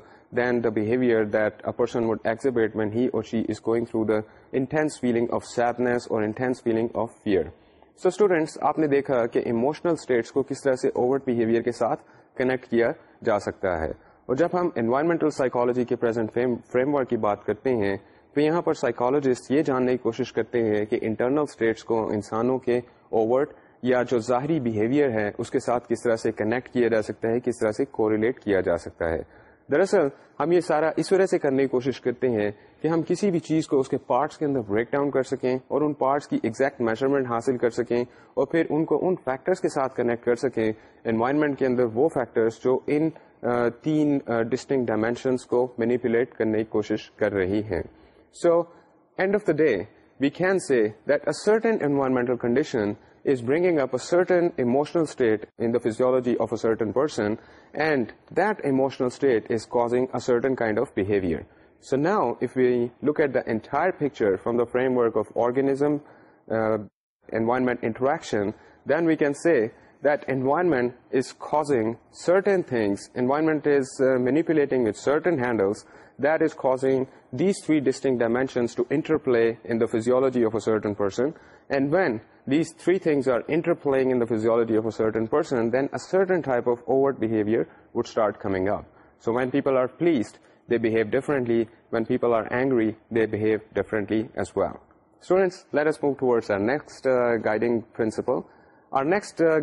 he or she is going through the intense feeling of sadness or intense feeling of fear so students آپ نے دیکھا کہ اموشنل اسٹیٹس کو کس طرح سے اوور بہیویئر کے ساتھ کنیکٹ کیا جا سکتا ہے اور جب ہم انوائرمنٹل سائیکالوجی کے فریم ورک کی بات کرتے ہیں تو یہاں پر سائیکالوجسٹ یہ جاننے کی کوشش کرتے ہیں کہ انٹرنل اسٹیٹس کو انسانوں کے اوورٹ یا جو ظاہری بیہیویئر ہے اس کے ساتھ کس طرح سے کنیکٹ کیا جا سکتا ہے کس طرح سے کوریلیٹ کیا جا سکتا ہے دراصل ہم یہ سارا اس وجہ سے کرنے کی کوشش کرتے ہیں کہ ہم کسی بھی چیز کو اس کے پارٹس کے اندر بریک ڈاؤن کر سکیں اور ان پارٹس کی ایگزیکٹ میجرمنٹ حاصل کر سکیں اور پھر ان کو ان فیکٹرز کے ساتھ کنیکٹ کر سکیں انوائرمنٹ کے اندر وہ فیکٹرز جو ان تین ڈسٹنگ ڈائمینشنس کو مینیپولیٹ کرنے کی کوشش کر رہی ہیں So, end of the day, we can say that a certain environmental condition is bringing up a certain emotional state in the physiology of a certain person, and that emotional state is causing a certain kind of behavior. So now, if we look at the entire picture from the framework of organism, uh, environment interaction, then we can say that environment is causing certain things, environment is uh, manipulating with certain handles, that is causing these three distinct dimensions to interplay in the physio of certain person and when these three تھرٹرپل physiology person certain type of over would start coming up so when people are پلیزڈلی when پیپلنٹلیز well ٹوڈسٹ guiding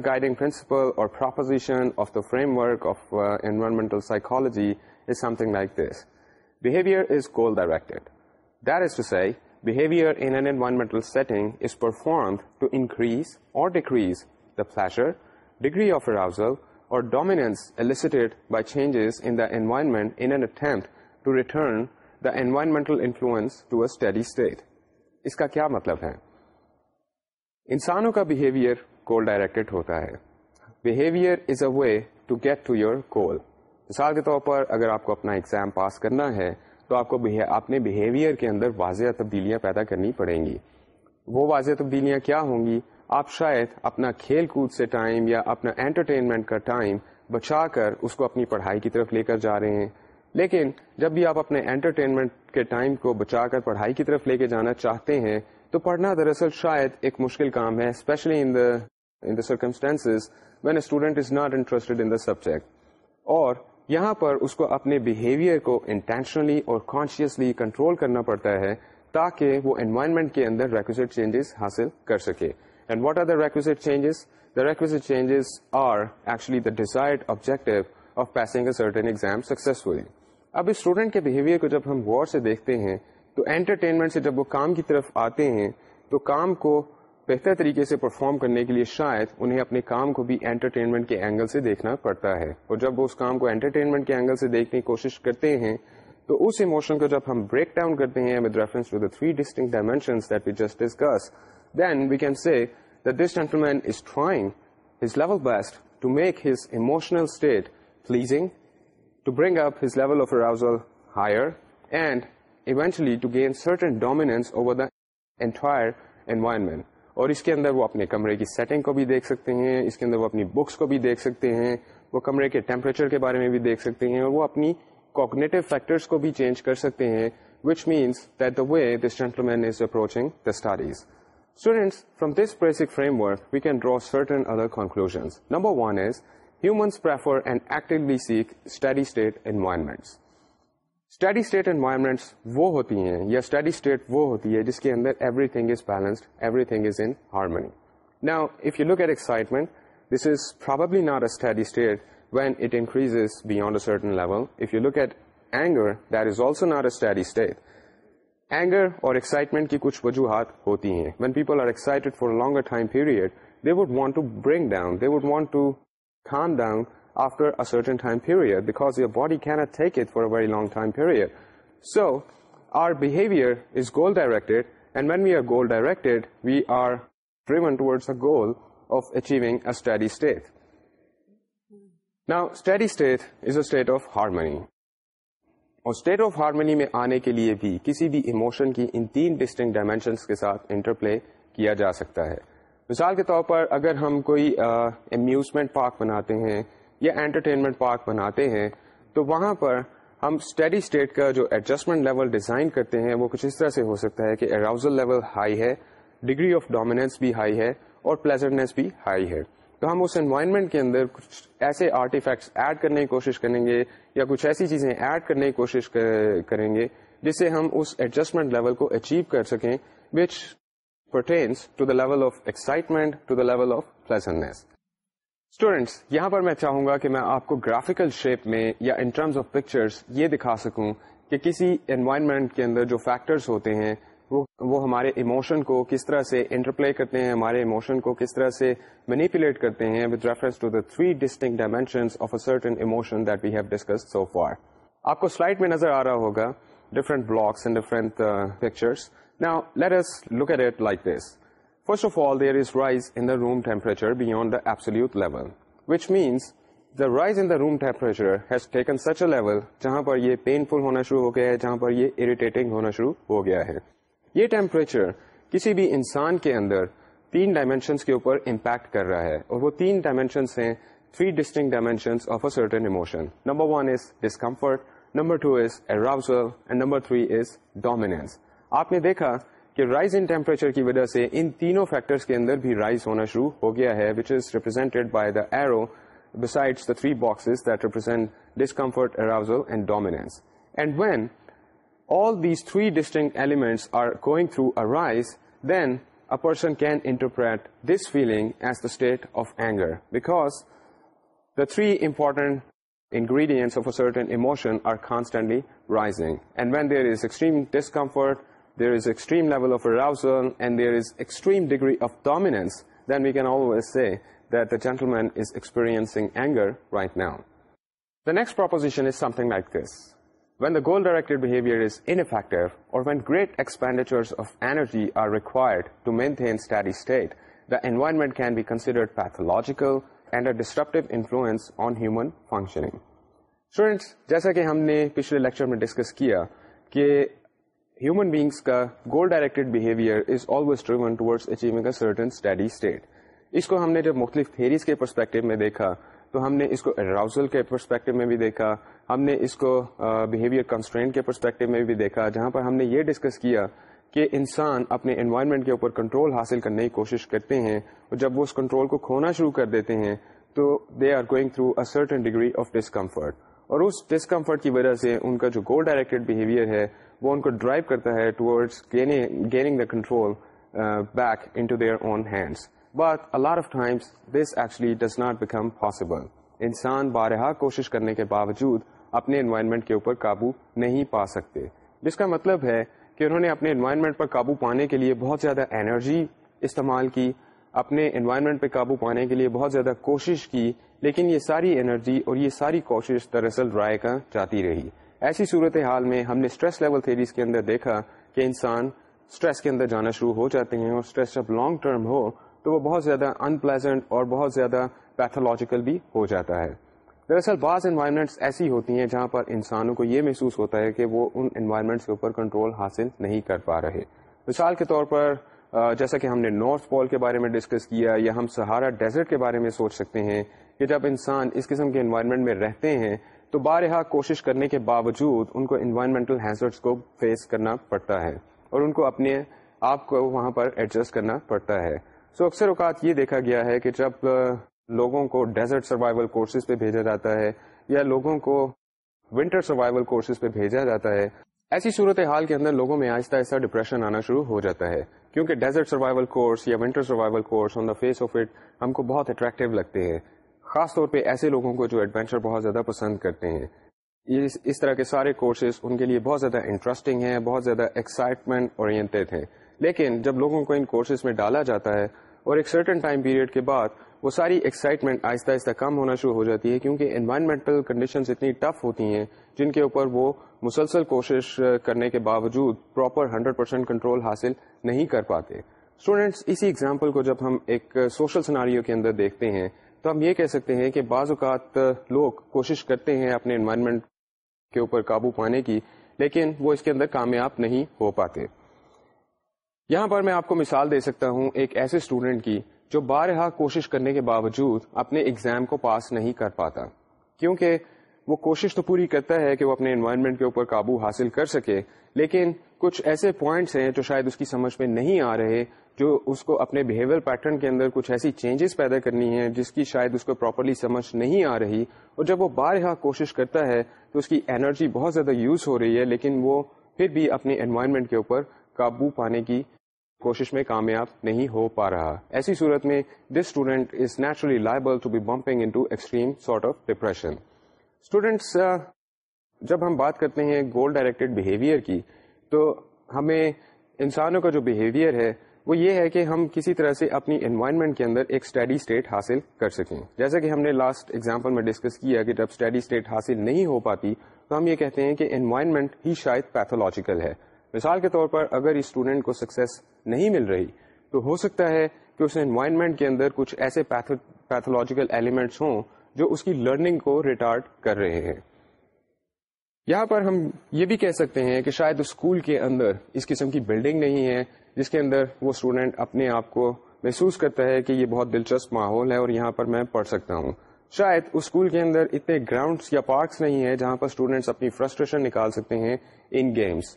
guiding principle or proposition of the framework of environmental psychology is something like this behavior is goal-directed. That is to say, behavior in an environmental setting is performed to increase or decrease the pleasure, degree of arousal, or dominance elicited by changes in the environment in an attempt to return the environmental influence to a steady state. اس کا کیا مطلب ہے انسانوں کا بہیویئر کول ڈائریکٹڈ ہوتا ہے behaviour is a way to get to your goal مثال کے طور پر اگر آپ کو اپنا ایگزام پاس کرنا ہے تو آپ کو اپنے بیہیویئر کے اندر واضح تبدیلیاں پیدا کرنی پڑیں گی وہ واضح تبدیلیاں کیا ہوں گی آپ شاید اپنا کھیل کود سے ٹائم یا اپنا انٹرٹینمنٹ کا ٹائم بچا کر اس کو اپنی پڑھائی کی طرف لے کر جا رہے ہیں لیکن جب بھی آپ اپنے انٹرٹینمنٹ کے ٹائم کو بچا کر پڑھائی کی طرف لے کے جانا چاہتے ہیں تو پڑھنا دراصل شاید ایک مشکل کام ہے especially in the in the circumstance when a student is not interested in the subject اور یہاں پر اس کو اپنے بہیویئر کو انٹینشنلی اور کانشیسلی کنٹرول کرنا پڑتا ہے تاکہ وہ انوائرمنٹ کے اندر ریکویسٹ چینجز حاصل کر سکے and what are the changes the changes are actually the desired objective of passing a certain exam successfully اب اسٹوڈینٹ کے بہیویئر کو جب ہم غور سے دیکھتے ہیں تو انٹرٹینمنٹ سے جب وہ کام کی طرف آتے ہیں تو کام کو بہتر طریقے سے پرفارم کرنے کے لیے شاید انہیں اپنے کام کو بھی انٹرٹینمنٹ کے اینگل سے دیکھنا پڑتا ہے اور جب وہ اس کام کو انٹرٹینمنٹ کے اینگل سے دیکھنے کی کوشش کرتے ہیں تو اس اموشن کو جب ہم بریک ڈاؤن کرتے ہیں with reference to the three distinct dimensions that we just discuss then we can see that this gentleman is trying his level best to make his emotional state pleasing to bring up his level higher and eventually to gain certain dominance over environment. اور اس کے اندر وہ اپنے کمرے کی سیٹنگ کو بھی دیکھ سکتے ہیں اس کے اندر وہ اپنی بکس کو بھی دیکھ سکتے ہیں وہ کمرے کے ٹیمپریچر کے بارے میں بھی دیکھ سکتے ہیں اور وہ اپنی کوگنیٹو فیکٹرس کو بھی چینج کر سکتے ہیں which means that the the way this gentleman is approaching from students from framework, framework we can draw conclusions. Number other conclusion number one is humans actually steady state environments. Steady state environments وہ ہوتی ہیں یا اسٹڈی اسٹیٹ وہ ہوتی ہے جس کے اندر everything is balanced everything is in harmony نا if you look at excitement this is probably not a steady state when it increase beyond a certain level if you look at anger that is also not a steady state anger اور ایکسائٹمنٹ کی کچھ وجوہات ہوتی ہیں when people are excited for longer time period they would want to bring down they would want to calm down certain time because long so our behaviour اور اسٹیٹ آف ہارمنی میں آنے کے لیے بھی کسی بھی ایموشن کی ان تین ڈسٹنگ ڈائمینشنس کے ساتھ انٹرپلے کیا جا سکتا ہے مثال کے طور پر اگر ہم کوئی امیوزمنٹ پارک بناتے ہیں یا انٹرٹینمنٹ پارک بناتے ہیں تو وہاں پر ہم اسٹڈی اسٹیٹ کا جو ایڈجسٹمنٹ لیول ڈیزائن کرتے ہیں وہ کچھ اس طرح سے ہو سکتا ہے کہ اراؤزل لیول ہائی ہے ڈگری آف ڈومیننس بھی ہائی ہے اور پلیزنٹنیس بھی ہائی ہے تو ہم اس انوائرمنٹ کے اندر کچھ ایسے آرٹیفیکٹس ایڈ کرنے کی کوشش کریں گے یا کچھ ایسی چیزیں ایڈ کرنے کی کوشش کریں گے جس سے ہم اس ایڈجسٹمنٹ لیول کو اچیو کر سکیں which pertains to the level of excitement to the level of pleasantness students یہاں پر میں چاہوں گا کہ میں آپ کو گرافکل شیپ میں یا ان ٹرمز آف پکچرس یہ دکھا سکوں کہ کسی انوائرمنٹ کے اندر جو فیکٹرس ہوتے ہیں وہ وہ ہمارے ایموشن کو کس طرح سے انٹرپلے کرتے ہیں ہمارے ایموشن کو کس طرح سے مینیپولیٹ کرتے ہیں with reference to the three of a certain emotion that we have discuss so far آپ کو سلائڈ میں نظر آ رہا ہوگا ڈفرنٹ بلاگس دس جہاں جہاں پر پر یہ یہ یہ ہونا ہونا شروع شروع ہو ہو گیا گیا ہے ہے کسی بھی انسان کے اندر تین dimensions کے اوپر امپیکٹ کر رہا ہے اور وہ تین ڈائمینشنس ہیں three distinct dimensions number one is discomfort number two is and number three is dominance آپ نے دیکھا کہ رائز ان ٹیمپریچر کی وجہ سے ان تینوں فیکٹرز کے اندر بھی رائز ہونا شروع ہو گیا ہے which is represented by the arrow beside the three boxes that represent discomfort arousal and dominance and when all these three distinct elements are going through a rise then a person can interpret this feeling as the state of anger because the three important ingredients of a certain emotion are constantly rising. And when there is extreme discomfort, جینٹلڈیچرجی are required to maintain can be considered pathological functioning جیسا کہ ہم نے پچھلے لیکچر میں ڈسکس کیا کہ ہیومن بینگس کا goal directed behaviour is always driven achieving a certain steady state اس کو ہم نے جب مختلف تھیریز کے پرسپیکٹو میں دیکھا تو ہم نے اس کو اراؤزل کے پرسپیکٹو میں بھی دیکھا ہم نے اس کو بہیوئر کنسٹرینٹ کے پرسپیکٹو میں بھی دیکھا جہاں پر ہم نے یہ ڈسکس کیا کہ انسان اپنے انوائرمنٹ کے اوپر کنٹرول حاصل کرنے کی کوشش کرتے ہیں اور جب وہ اس کنٹرول کو کھونا شروع کر دیتے ہیں تو they are going through a certain degree of discomfort اور اس ڈسکمفرٹ کی وجہ سے ان کا جو گول ڈائریکٹڈ بہیویئر ہے وہ ان کو ڈرائیو کرتا ہے toward gaining the control back into their own hands but a lot of times this actually does not become possible انسان بارہا کوشش کرنے کے باوجود اپنے انوائرمنٹ کے اوپر قابو نہیں پا سکتے جس کا مطلب ہے کہ انہوں نے اپنے انوائرمنٹ پر قابو پانے کے لیے بہت زیادہ انرجی استعمال کی اپنے انوائرمنٹ پہ قابو پانے کے لیے بہت زیادہ کوشش کی لیکن یہ ساری انرجی اور یہ ساری کوشش دراصل رائے کا جاتی رہی ایسی صورت حال میں ہم نے اسٹریس لیول تھیریز کے اندر دیکھا کہ انسان اسٹریس کے اندر جانا شروع ہو جاتے ہیں اور اسٹریس جب لانگ ٹرم ہو تو وہ بہت زیادہ ان پلیزنٹ اور بہت زیادہ پیتھولوجیکل بھی ہو جاتا ہے دراصل بعض انوائرمنٹس ایسی ہوتی ہیں جہاں پر انسانوں کو یہ محسوس ہوتا ہے کہ وہ ان انوائرمنٹس کے اوپر کنٹرول حاصل نہیں کر پا رہے مثال کے طور پر جیسا کہ ہم نے نارتھ پول کے بارے میں ڈسکس کیا یا ہم سہارا ڈیزرٹ کے بارے میں سوچ سکتے ہیں کہ جب انسان اس قسم کے انوائرمنٹ میں رہتے ہیں تو بارہا کوشش کرنے کے باوجود ان کو انوائرمنٹل ہیزرٹس کو فیس کرنا پڑتا ہے اور ان کو اپنے آپ کو وہاں پر ایڈجسٹ کرنا پڑتا ہے سو so, اکثر اوقات یہ دیکھا گیا ہے کہ جب لوگوں کو ڈیزرٹ سروائیول کورسز پہ بھیجا جاتا ہے یا لوگوں کو ونٹر سروائیول کورسز پہ بھیجا جاتا ہے ایسی صورت حال کے اندر لوگوں میں آہستہ آہستہ ڈپریشن آنا شروع ہو جاتا ہے کیونکہ ڈیزرٹ سروائیول کورس یا winter survival course on the face of it ہم کو بہت اٹریکٹیو لگتے ہیں خاص طور پہ ایسے لوگوں کو جو ایڈونچر بہت زیادہ پسند کرتے ہیں اس طرح کے سارے کورسز ان کے لیے بہت زیادہ انٹرسٹنگ ہیں بہت زیادہ ایکسائٹمنٹ اورینٹیڈ ہیں لیکن جب لوگوں کو ان کورسز میں ڈالا جاتا ہے اور ایک سرٹن ٹائم پیریڈ کے بعد وہ ساری ایکسائٹمنٹ آہستہ آہستہ کم ہونا شروع ہو جاتی ہے کیونکہ انوائرمنٹل کنڈیشنز اتنی ٹف ہوتی ہیں جن کے اوپر وہ مسلسل کوشش کرنے کے باوجود پراپر ہنڈریڈ پرسینٹ کنٹرول حاصل نہیں کر پاتے اسٹوڈینٹس اسی ایگزامپل کو جب ہم ایک سوشل سناریو کے اندر دیکھتے ہیں تو ہم یہ کہہ سکتے ہیں کہ بعض اوقات لوگ کوشش کرتے ہیں اپنے انوائرمنٹ کے اوپر قابو پانے کی لیکن وہ اس کے اندر کامیاب نہیں ہو پاتے یہاں پر میں آپ کو مثال دے سکتا ہوں ایک ایسے اسٹوڈنٹ کی جو بارہا کوشش کرنے کے باوجود اپنے ایگزام کو پاس نہیں کر پاتا کیونکہ وہ کوشش تو پوری کرتا ہے کہ وہ اپنے انوائرمنٹ کے اوپر قابو حاصل کر سکے لیکن کچھ ایسے پوائنٹس ہیں جو شاید اس کی سمجھ میں نہیں آ رہے جو اس کو اپنے بہیویئر پیٹرن کے اندر کچھ ایسی چینجز پیدا کرنی ہے جس کی شاید اس کو پراپرلی سمجھ نہیں آ رہی اور جب وہ بار یہاں کوشش کرتا ہے تو اس کی انرجی بہت زیادہ یوز ہو رہی ہے لیکن وہ پھر بھی اپنے انوائرمنٹ کے اوپر قابو پانے کی کوشش میں کامیاب نہیں ہو پا رہا ایسی صورت میں this student is naturally liable to be bumping into extreme sort of depression students جب ہم بات کرتے ہیں گول ڈائریکٹڈ بہیویئر کی تو ہمیں انسانوں کا جو بہیویئر ہے وہ یہ ہے کہ ہم کسی طرح سے اپنی انوائرمنٹ کے اندر ایک اسٹڈی اسٹیٹ حاصل کر سکیں جیسا کہ ہم نے لاسٹ ایگزامپل میں ڈسکس کیا کہ جب اسٹڈی اسٹیٹ حاصل نہیں ہو پاتی تو ہم یہ کہتے ہیں کہ انوائرمنٹ ہی شاید پیتھولوجیکل ہے مثال کے طور پر اگر اس اسٹوڈینٹ کو سکسیس نہیں مل رہی تو ہو سکتا ہے کہ اس انوائرمنٹ کے اندر کچھ ایسے پیتھولوجیکل ایلیمنٹس ہوں جو اس کی لرننگ کو ریٹارڈ کر رہے ہیں یہاں پر ہم یہ بھی کہہ سکتے ہیں کہ شاید اسکول کے اندر اس قسم کی بلڈنگ نہیں ہے جس کے اندر وہ اسٹوڈینٹ اپنے آپ کو محسوس کرتا ہے کہ یہ بہت دلچسپ ماحول ہے اور یہاں پر میں پڑھ سکتا ہوں شاید اس اسکول کے اندر اتنے گراؤنڈس یا پارکس نہیں ہیں جہاں پر اسٹوڈینٹس اپنی فرسٹریشن نکال سکتے ہیں ان گیمس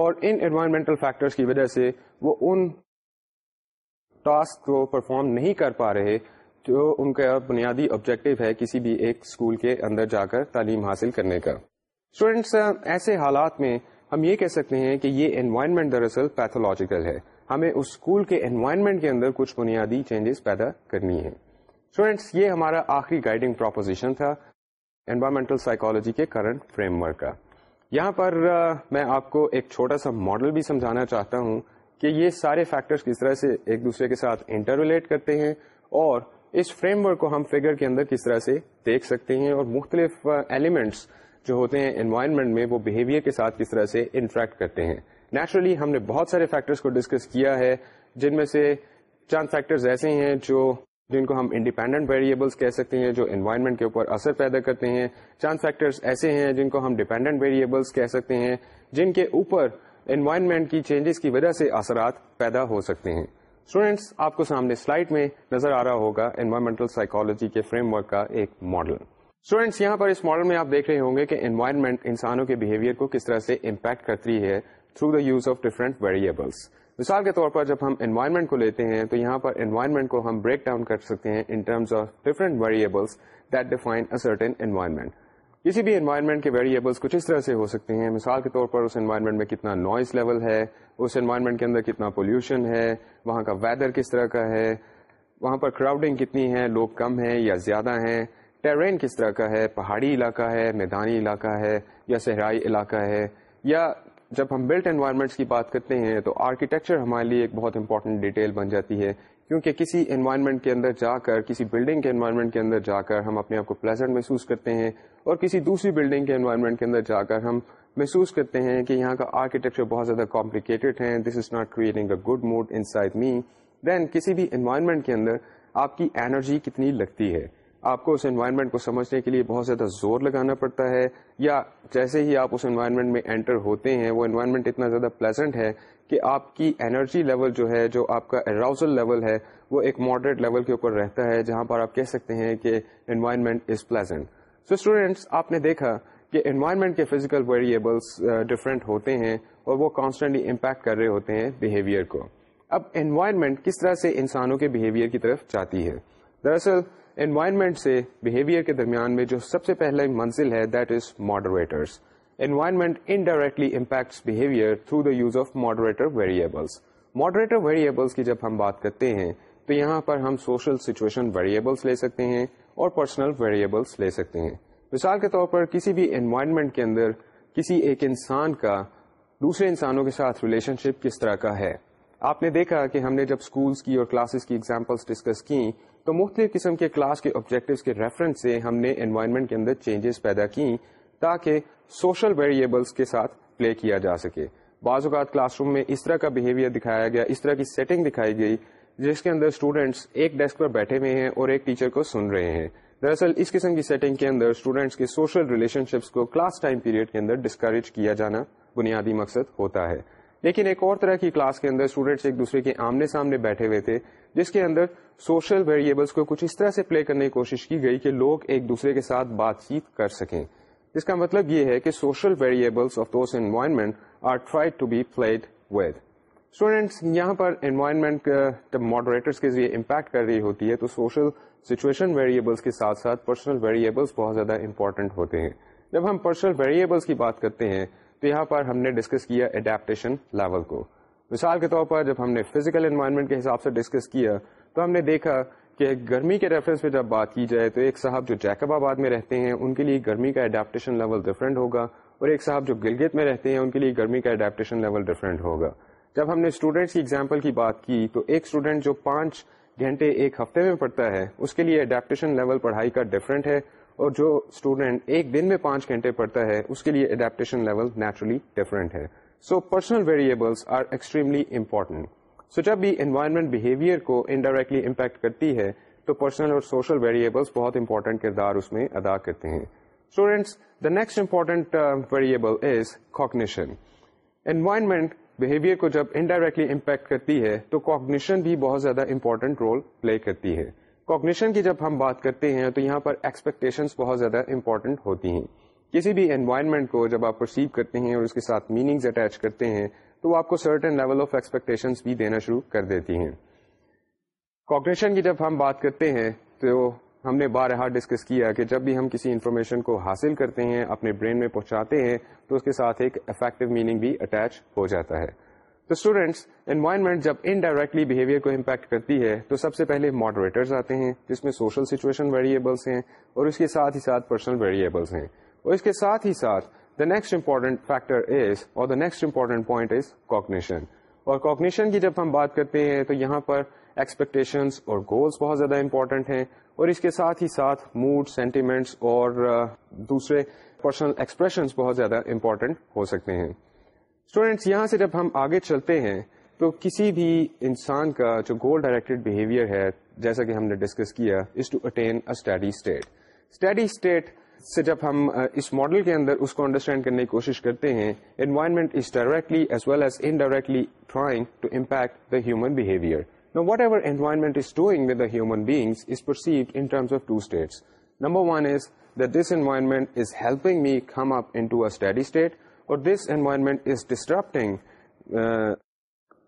اور ان انوائرمنٹل فیکٹرس کی وجہ سے وہ ان ٹاسک کو پرفارم نہیں کر پا رہے جو ان کا بنیادی آبجیکٹو ہے کسی بھی ایک اسکول کے اندر جا کر تعلیم حاصل کرنے کا اسٹوڈینٹس ایسے حالات میں ہم یہ کہہ سکتے ہیں کہ یہ انوائرمنٹ دراصل پیتھولوجیکل ہے ہمیں اس اسکول کے انوائرمنٹ کے اندر کچھ بنیادی چینجز پیدا کرنی ہے اسٹوڈینٹس یہ ہمارا آخری گائیڈنگ پروپوزیشن تھا انوائرمنٹل سائیکولوجی کے کرنٹ فریم ورک کا یہاں پر میں آپ کو ایک چھوٹا سا ماڈل بھی سمجھانا چاہتا ہوں کہ یہ سارے فیکٹرز کس طرح سے ایک دوسرے کے ساتھ انٹر ریلیٹ کرتے ہیں اور اس فریم ورک کو ہم فگر کے اندر کس طرح سے دیکھ سکتے ہیں اور مختلف ایلیمنٹس uh, جو ہوتے ہیں انوائرمنٹ میں وہ بہیویئر کے ساتھ کس طرح سے انٹریکٹ کرتے ہیں نیچرلی ہم نے بہت سارے فیکٹرس کو ڈسکس کیا ہے جن میں سے چند فیکٹرز ایسے ہیں جو جن کو ہم انڈیپینڈنٹ ویریبلس کہہ سکتے ہیں جو انوائرمنٹ کے اوپر اثر پیدا کرتے ہیں چند فیکٹرز ایسے ہیں جن کو ہم ڈیپینڈنٹ ویریبلس کہہ سکتے ہیں جن کے اوپر انوائرمنٹ کی چینجز کی وجہ سے اثرات پیدا ہو سکتے ہیں اسٹوڈینٹس آپ کو سامنے سلائڈ میں نظر آ رہا ہوگا انوائرمنٹل سائیکولوجی کے فریم ورک کا ایک ماڈل اسٹوڈینٹس یہاں پر اس ماڈل میں آپ دیکھ رہے ہوں گے کہ انوائرمنٹ انسانوں کے بہیویئر کو کس طرح سے امپیکٹ کرتی ہے through the use of different variables مثال کے طور پر جب ہم انوائرمنٹ کو لیتے ہیں تو یہاں پر انوائرمنٹ کو ہم بریک ڈاؤن کر سکتے ہیں in terms of different variables that define environment کسی بھی انوائرمنٹ کے ویریبلس کچھ اس طرح سے ہو سکتے ہیں مثال کے طور پر اس انوائرمنٹ میں کتنا نوائز لیول ہے اس انوائرمنٹ کے اندر کتنا پولوشن ہے وہاں کا ویدر کس طرح کا ہے وہاں پر کراؤڈنگ کتنی ہے لوگ کم ہیں یا زیادہ ہیں ٹیرین کس طرح کا ہے پہاڑی علاقہ ہے میدانی علاقہ ہے یا صحرائی علاقہ ہے یا جب ہم بلٹ انوائرمنٹس کی بات کرتے ہیں تو آرکیٹیکچر ہمارے لیے ایک بہت امپورٹنٹ ڈیٹیل بن جاتی ہے کیونکہ کسی انوائرمنٹ کے اندر جا کر کسی بلڈنگ کے انوائرمنٹ کے اندر جا کر ہم اپنے آپ کو پلیزنٹ محسوس کرتے ہیں اور کسی دوسری بلڈنگ کے انوائرمنٹ کے اندر جا کر ہم محسوس کرتے ہیں کہ یہاں کا آرکیٹیکچر بہت زیادہ کمپلیکیٹڈ ہے this is not creating a good mood inside me then کسی بھی انوائرمنٹ کے اندر آپ کی انرجی کتنی لگتی ہے آپ کو اس انوائرمنٹ کو سمجھنے کے لیے بہت زیادہ زور لگانا پڑتا ہے یا جیسے ہی آپ اس انوائرمنٹ میں انٹر ہوتے ہیں وہ انوائرمنٹ اتنا زیادہ پلیزنٹ ہے کہ آپ کی انرجی لیول جو ہے جو آپ کا اراؤزل لیول ہے وہ ایک ماڈریٹ لیول کے اوپر رہتا ہے جہاں پر آپ کہہ سکتے ہیں کہ environment is pleasant so students آپ نے دیکھا کہ انوائرمنٹ کے فزیکل ویریبلس ڈفرینٹ ہوتے ہیں اور وہ کانسٹنٹلی امپیکٹ کر رہے ہوتے ہیں بیہیویئر کو اب انوائرمنٹ کس طرح سے انسانوں کے بیہیویئر کی طرف جاتی ہے دراصل انوائرمنٹ سے بہیویئر کے درمیان میں جو سب سے پہلے منزل ہے that is moderators environment indirectly impacts behaviour through the use of moderator moderator variables variables کی جب ہم بات کرتے ہیں تو یہاں پر ہم سوشل سچویشن ویریبلس لے سکتے ہیں اور پرسنل ویریبلس لے سکتے ہیں مثال کے طور پر کسی بھی انوائرمنٹ کے اندر کسی ایک انسان کا دوسرے انسانوں کے ساتھ ریلیشن شپ کس طرح کا ہے آپ نے دیکھا کہ ہم نے جب اسکولس کی اور کلاسز کی ایگزامپلس ڈسکس کی تو مختلف قسم کے کلاس کے آبجیکٹو کے ریفرنس سے ہم نے انوائرمنٹ کے اندر چینجز پیدا کی تاکہ سوشل ویریبلس کے ساتھ پلے کیا جا سکے بعض اوقات کلاس روم میں اس طرح کا بہیویئر دکھایا گیا اس طرح کی سیٹنگ دکھائی گئی جس کے اندر اسٹوڈینٹس ایک ڈیسک پر بیٹھے ہوئے ہیں اور ایک ٹیچر کو سن رہے ہیں دراصل اس قسم کی سیٹنگ کے اندر اسٹوڈینٹس کے سوشل ریلیشن شپس کو کلاس ٹائم پیریڈ کے اندر ڈسکریج کیا جانا بنیادی مقصد ہوتا ہے لیکن ایک اور طرح کی کلاس کے اندر اسٹوڈینٹس ایک دوسرے کے آمنے سامنے بیٹھے ہوئے تھے جس کے اندر سوشل ویریبلس کو کچھ اس طرح سے پلے کرنے کی کوشش کی گئی کہ لوگ ایک دوسرے کے ساتھ بات چیت کر سکیں جس کا مطلب یہ ہے کہ social variables of those environment are try to be played with students یہاں پر انوائرمنٹ ماڈریٹرس uh, کے ذریعے امپیکٹ کر رہی ہوتی ہے تو سوشل سچویشن ویریبلس کے ساتھ ساتھ پرسنل ویریبلس بہت زیادہ امپورٹنٹ ہوتے ہیں جب ہم پرسنل ویریبلس کی بات کرتے ہیں تو یہاں پر ہم نے ڈسکس کیا اڈیپٹیشن لیول کو مثال کے طور پر جب ہم نے فزیکل انوائرمنٹ کے حساب سے ڈسکس کیا تو ہم نے دیکھا کہ گرمی کے ریفرنس پہ جب بات کی جائے تو ایک صاحب جو جیکب آباد میں رہتے ہیں ان کے لیے گرمی کا اڈیپٹیشن لیول ڈفرینٹ ہوگا اور ایک صاحب جو گلگت میں رہتے ہیں ان کے لیے گرمی کا اڈیپٹیشن لیول ڈفرینٹ ہوگا جب ہم نے اسٹوڈینٹس کی اگزامپل کی بات کی تو ایک اسٹوڈینٹ جو پانچ گھنٹے ایک ہفتے میں پڑھتا ہے اس کے لیے اڈیپٹیشن لیول پڑھائی کا ڈفرینٹ ہے اور جو اسٹوڈینٹ ایک دن میں پانچ گھنٹے پڑھتا ہے اس کے لیے اڈیپٹیشن لیول نیچرلی ڈفرینٹ ہے so personal variables are extremely important so جب بھی انوائرمنٹ بہیویئر کو انڈائریکٹلی امپیکٹ کرتی ہے تو پرسنل اور سوشل ویریبلس بہت امپورٹینٹ کردار اس میں ادا کرتے ہیں students the next important variable is cognition environment behaviour کو جب انڈائریکٹلی امپیکٹ کرتی ہے تو کوکنیشن بھی بہت زیادہ امپورٹنٹ رول پلے کرتی ہے کوگنیشن کی جب ہم بات کرتے ہیں تو یہاں پر ایکسپیکٹیشنس بہت زیادہ امپورٹنٹ ہوتی ہیں کسی بھی انوائرمنٹ کو جب آپ پرسیو کرتے ہیں اور اس کے ساتھ میننگز اٹیچ کرتے ہیں تو وہ آپ کو سرٹن لیول آف ایکسپیکٹیشنس بھی دینا شروع کر دیتی ہیں کوگنیشن کی جب ہم بات کرتے ہیں تو ہم نے بارہا ڈسکس کیا کہ جب بھی ہم کسی انفارمیشن کو حاصل کرتے ہیں اپنے برین میں پہنچاتے ہیں تو اس کے ساتھ ایک افیکٹو میننگ بھی اٹیچ ہو جاتا ہے تو اسٹوڈینٹس انوائرمنٹ جب انڈائریکٹلی بہیویئر کو امپیکٹ کرتی ہے تو سب سے پہلے ماڈریٹرز آتے ہیں جس میں سوشل سچویشن ویریبلس ہیں اور اس کے ساتھ ہی ساتھ پرسنل ویریبلس ہیں اور اس کے ساتھ ہی ساتھ the next important factor is اور the next important point is cognition اور کاگنیشن کی جب ہم بات کرتے ہیں تو یہاں پر ایکسپیکٹیشنس اور گولس بہت زیادہ امپورٹنٹ ہیں اور اس کے ساتھ ہی ساتھ موڈ سینٹیمنٹس اور دوسرے پرسنل ایکسپریشنس بہت زیادہ امپورٹنٹ ہو سکتے ہیں اسٹوڈینٹس یہاں سے جب ہم آگے چلتے ہیں تو کسی بھی انسان کا جو گول ڈائریکٹڈ بہیویئر ہے جیسا کہ ہم نے ڈسکس کیا is to attain a steady state steady state سے جب ہم اس ماڈل کے اندر اس کو انڈرسٹینڈ کرنے کی کوشش کرتے ہیں environment is directly as well as indirectly trying to impact the human behaviour Now, whatever environment is doing with the human beings is perceived in terms of two states. Number one is that this environment is helping me come up into a steady state, اور this environment is disrupting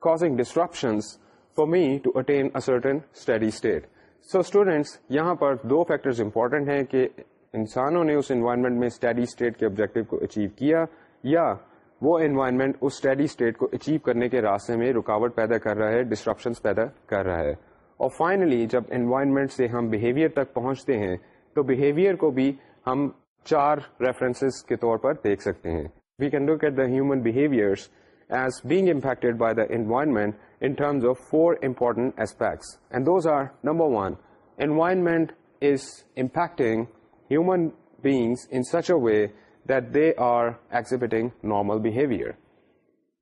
causing disruptions for me to attain certain steady state so students یہاں پر دو فیکٹرز امپورٹنٹ ہیں کہ انسانوں نے اس انوائرمنٹ میں اسٹڈی اسٹیٹ کے آبجیکٹو کو اچیو کیا یا وہ انوائرمنٹ اس اسٹڈی اسٹیٹ کو اچیو کرنے کے راستے میں رکاوٹ پیدا کر رہا ہے ڈسٹرپشنس پیدا کر رہا ہے اور فائنلی جب انوائرمنٹ سے ہم بہیویئر تک پہنچتے ہیں تو بہیویئر کو بھی ہم چار ریفرنسز کے طور پر دیکھ سکتے ہیں we can look at the as being impact by that انپورٹینٹنگ normal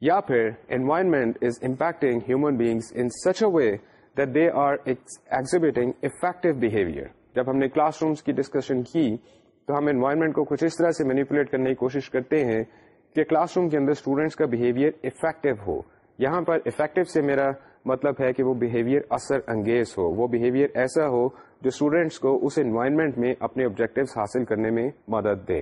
یا پھرمنٹ از امپیکٹنگ افیکٹر جب ہم نے کلاس رومس کی ڈسکشن کی تو ہم انوائرمنٹ کو کچھ اس طرح سے مینیپولیٹ کرنے کی کوشش کرتے ہیں کہ کلاس روم کے اندر اسٹوڈینٹس کا بہیویئر افیکٹو ہو یہاں پر افیکٹو سے میرا مطلب ہے کہ وہ بہیویئر اثر انگیز ہو وہ بہیویئر ایسا ہو جو اسٹوڈینٹس کو اس انوائرمنٹ میں اپنے آبجیکٹو حاصل کرنے میں مدد دے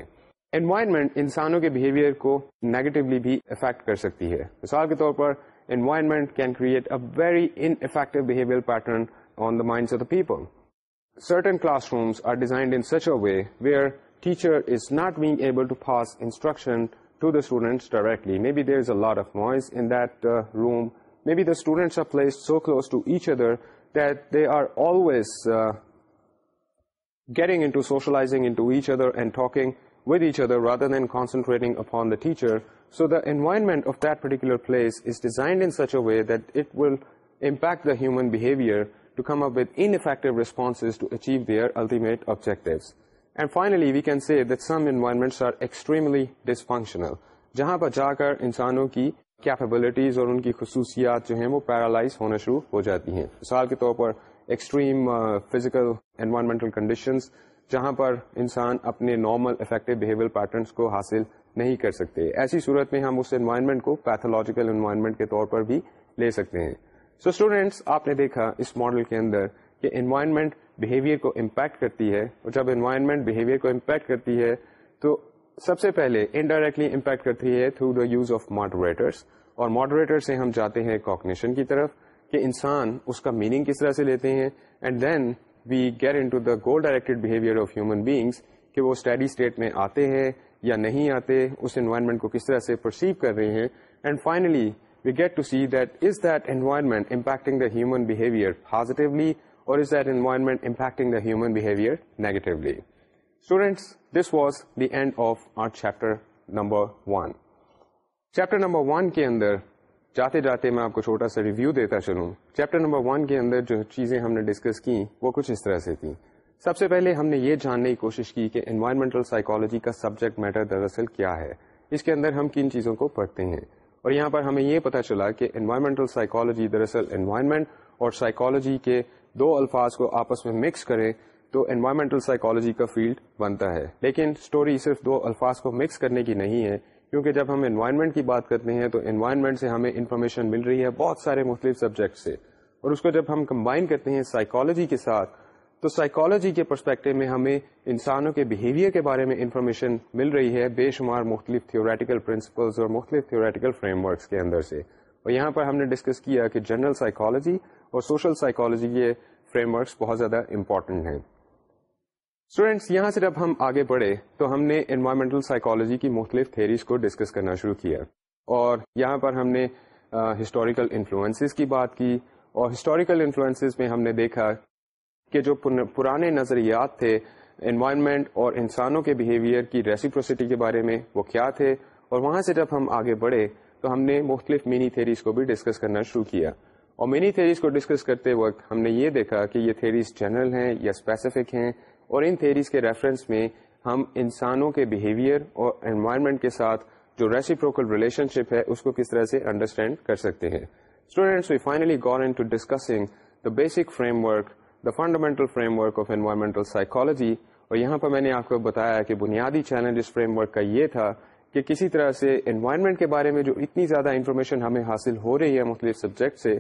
انوائرمنٹ انسانوں کے بہیویئر کو نیگیٹولی بھی افیکٹ کر سکتی ہے مثال کے طور پر environment can create a very ineffective behaviour pattern on the mind of the people certain classrooms are designed in such a way where teacher is not being able to pass instruction to the students directly. Maybe there is a lot of noise in that uh, room. Maybe the students are placed so close to each other that they are always uh, getting into socializing into each other and talking with each other rather than concentrating upon the teacher. So the environment of that particular place is designed in such a way that it will impact the human behavior to come up with ineffective responses to achieve their ultimate objectives. And finally we can see that some environment extremely dysfunctional جہاں پر جا کر انسانوں کی کیپبلٹیز اور ان کی خصوصیات جو ہیں وہ پیرالائز ہونا شروع ہو جاتی ہیں مثال کے طور پر ایکسٹریم فزیکل انوائرمنٹل کنڈیشنز جہاں پر انسان اپنے نارمل افیکٹو بہیویئر پیٹرنس کو حاصل نہیں کر سکتے ایسی صورت میں ہم اس انوائرمنٹ کو پیتھولوجیکل انوائرمنٹ کے طور پر بھی لے سکتے ہیں سو so اسٹوڈینٹس آپ نے دیکھا اس ماڈل کے اندر کہ انوائرمنٹ بہیویئر کو امپیکٹ کرتی ہے اور جب انوائرمنٹ بہیویئر کو امپیکٹ کرتی ہے تو سب سے پہلے انڈائریکٹلی امپیکٹ کرتی ہے through the use of moderators اور ماڈوریٹر سے ہم جاتے ہیں کوگنیشن کی طرف کہ انسان اس کا میننگ کس طرح سے لیتے ہیں and then we get into the goal directed behaviour of human beings کہ وہ اسٹڈی اسٹیٹ میں آتے ہیں یا نہیں آتے اس انوائرمنٹ کو کس طرح سے پرسیو کر رہے ہیں and finally we get to see that is that environment impacting the human behaviour positively is that environment impacting the humanly students میں آپ کو چھوٹا سا ریویو دیتا چلوں چیپٹر نمبر ون کے اندر جو چیزیں ہم نے ڈسکس کی وہ کچھ اس طرح سے تھیں سب سے پہلے ہم نے یہ جاننے کی کوشش کی کہ انوائرمنٹل سائیکالوجی کا سبجیکٹ میٹر دراصل کیا ہے اس کے اندر ہم کن چیزوں کو پڑھتے ہیں اور یہاں پر ہمیں یہ پتا چلا کہ انوائرمنٹل سائیکالوجی دراصل انوائرمنٹ اور سائیکالوجی کے دو الفاظ کو آپس میں مکس کریں تو انوائرمنٹل سائیکالوجی کا فیلڈ بنتا ہے لیکن اسٹوری صرف دو الفاظ کو مکس کرنے کی نہیں ہے کیونکہ جب ہم انوائرمنٹ کی بات کرتے ہیں تو انوائرمنٹ سے ہمیں انفارمیشن مل رہی ہے بہت سارے مختلف سبجیکٹ سے اور اس کو جب ہم کمبائن کرتے ہیں سائیکالوجی کے ساتھ تو سائیکالوجی کے پرسپیکٹو میں ہمیں انسانوں کے بیہیویئر کے بارے میں انفارمیشن مل رہی ہے بے شمار مختلف تھیوریٹیکل پرنسپلز اور مختلف تھیوریٹیکل فریم ورکس کے اندر سے اور یہاں پر ہم نے ڈسکس کیا کہ جنرل سائیکالوجی اور سوشل سائیکالوجی کے فریم ورکس بہت زیادہ امپورٹنٹ ہیں اسٹوڈینٹس یہاں سے جب ہم آگے بڑھے تو ہم نے انوائرمنٹل سائیکالوجی کی مختلف تھیریز کو ڈسکس کرنا شروع کیا اور یہاں پر ہم نے ہسٹوریکل uh, انفلوئنسز کی بات کی اور ہسٹوریکل انفلوئنسز میں ہم نے دیکھا کہ جو پرانے نظریات تھے انوائرمنٹ اور انسانوں کے بیہیویئر کی ریسیپروسٹی کے بارے میں وہ کیا تھے اور وہاں سے جب ہم آگے بڑھے تو ہم نے مختلف مینی تھیریز کو بھی ڈسکس کرنا شروع کیا اور مینی تھیریز کو ڈسکس کرتے وقت ہم نے یہ دیکھا کہ یہ تھیریز جنرل ہیں یا اسپیسیفک ہیں اور ان تھیریز کے ریفرنس میں ہم انسانوں کے بیہیویئر اور انوائرمنٹ کے ساتھ جو ریسیپروکل ریلیشن شپ ہے اس کو کس طرح سے انڈرسٹینڈ کر سکتے ہیں students we finally go into discussing the basic framework the fundamental framework of environmental psychology اور یہاں پر میں نے آپ کو بتایا کہ بنیادی چیلنج اس فریم ورک کا یہ تھا کہ کسی طرح سے انوائرمنٹ کے بارے میں جو اتنی زیادہ انفارمیشن ہمیں حاصل ہو رہی ہے مختلف سبجیکٹ سے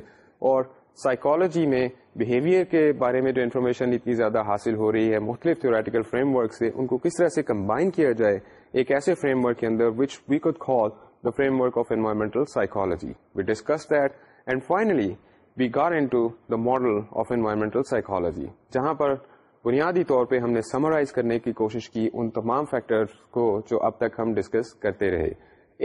اور سائیکالوجی میں بیہیویئر کے بارے میں جو انفارمیشن اتنی زیادہ حاصل ہو رہی ہے مختلف تھیوریٹیکل فریم ورک سے ان کو کس طرح سے کمبائن کیا جائے ایک ایسے فریم ورک کے اندر which we could call the framework of environmental psychology we discuss that and finally we go into the model of environmental psychology جہاں پر بنیادی طور پہ ہم نے سمرائز کرنے کی کوشش کی ان تمام فیکٹر کو جو اب تک ہم ڈسکس کرتے رہے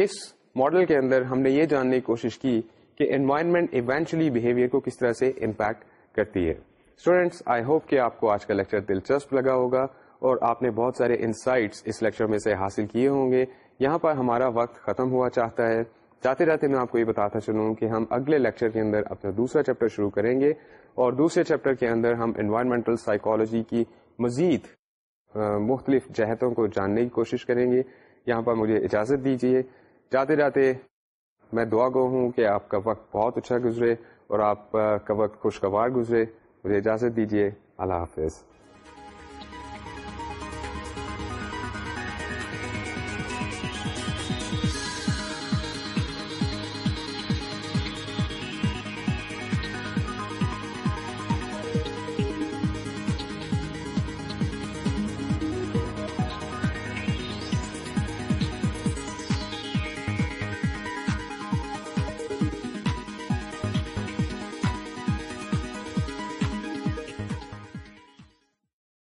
اس ماڈل کے اندر ہم نے یہ جاننے کی کوشش کی کہ انوائرمنٹ ایونچولی بہیویئر کو کس طرح سے امپیکٹ کرتی ہے اسٹوڈینٹس آئی ہوپ کہ آپ کو آج کا لیکچر دلچسپ لگا ہوگا اور آپ نے بہت سارے انسائٹس اس لیکچر میں سے حاصل کیے ہوں گے یہاں پر ہمارا وقت ختم ہوا چاہتا ہے جاتے جاتے میں آپ کو یہ بتاتا چلوں کہ ہم اگلے لیکچر کے اندر اپنا دوسرا چیپٹر شروع کریں گے اور دوسرے چیپٹر کے اندر ہم انوائرمنٹل سائیکالوجی کی مزید مختلف جہتوں کو جاننے کی کوشش کریں گے یہاں پر مجھے اجازت دیجیے جاتے جاتے میں دعا گو ہوں کہ آپ کا وقت بہت اچھا گزرے اور آپ کا وقت خوشگوار گزرے مجھے اجازت دیجیے اللہ حافظ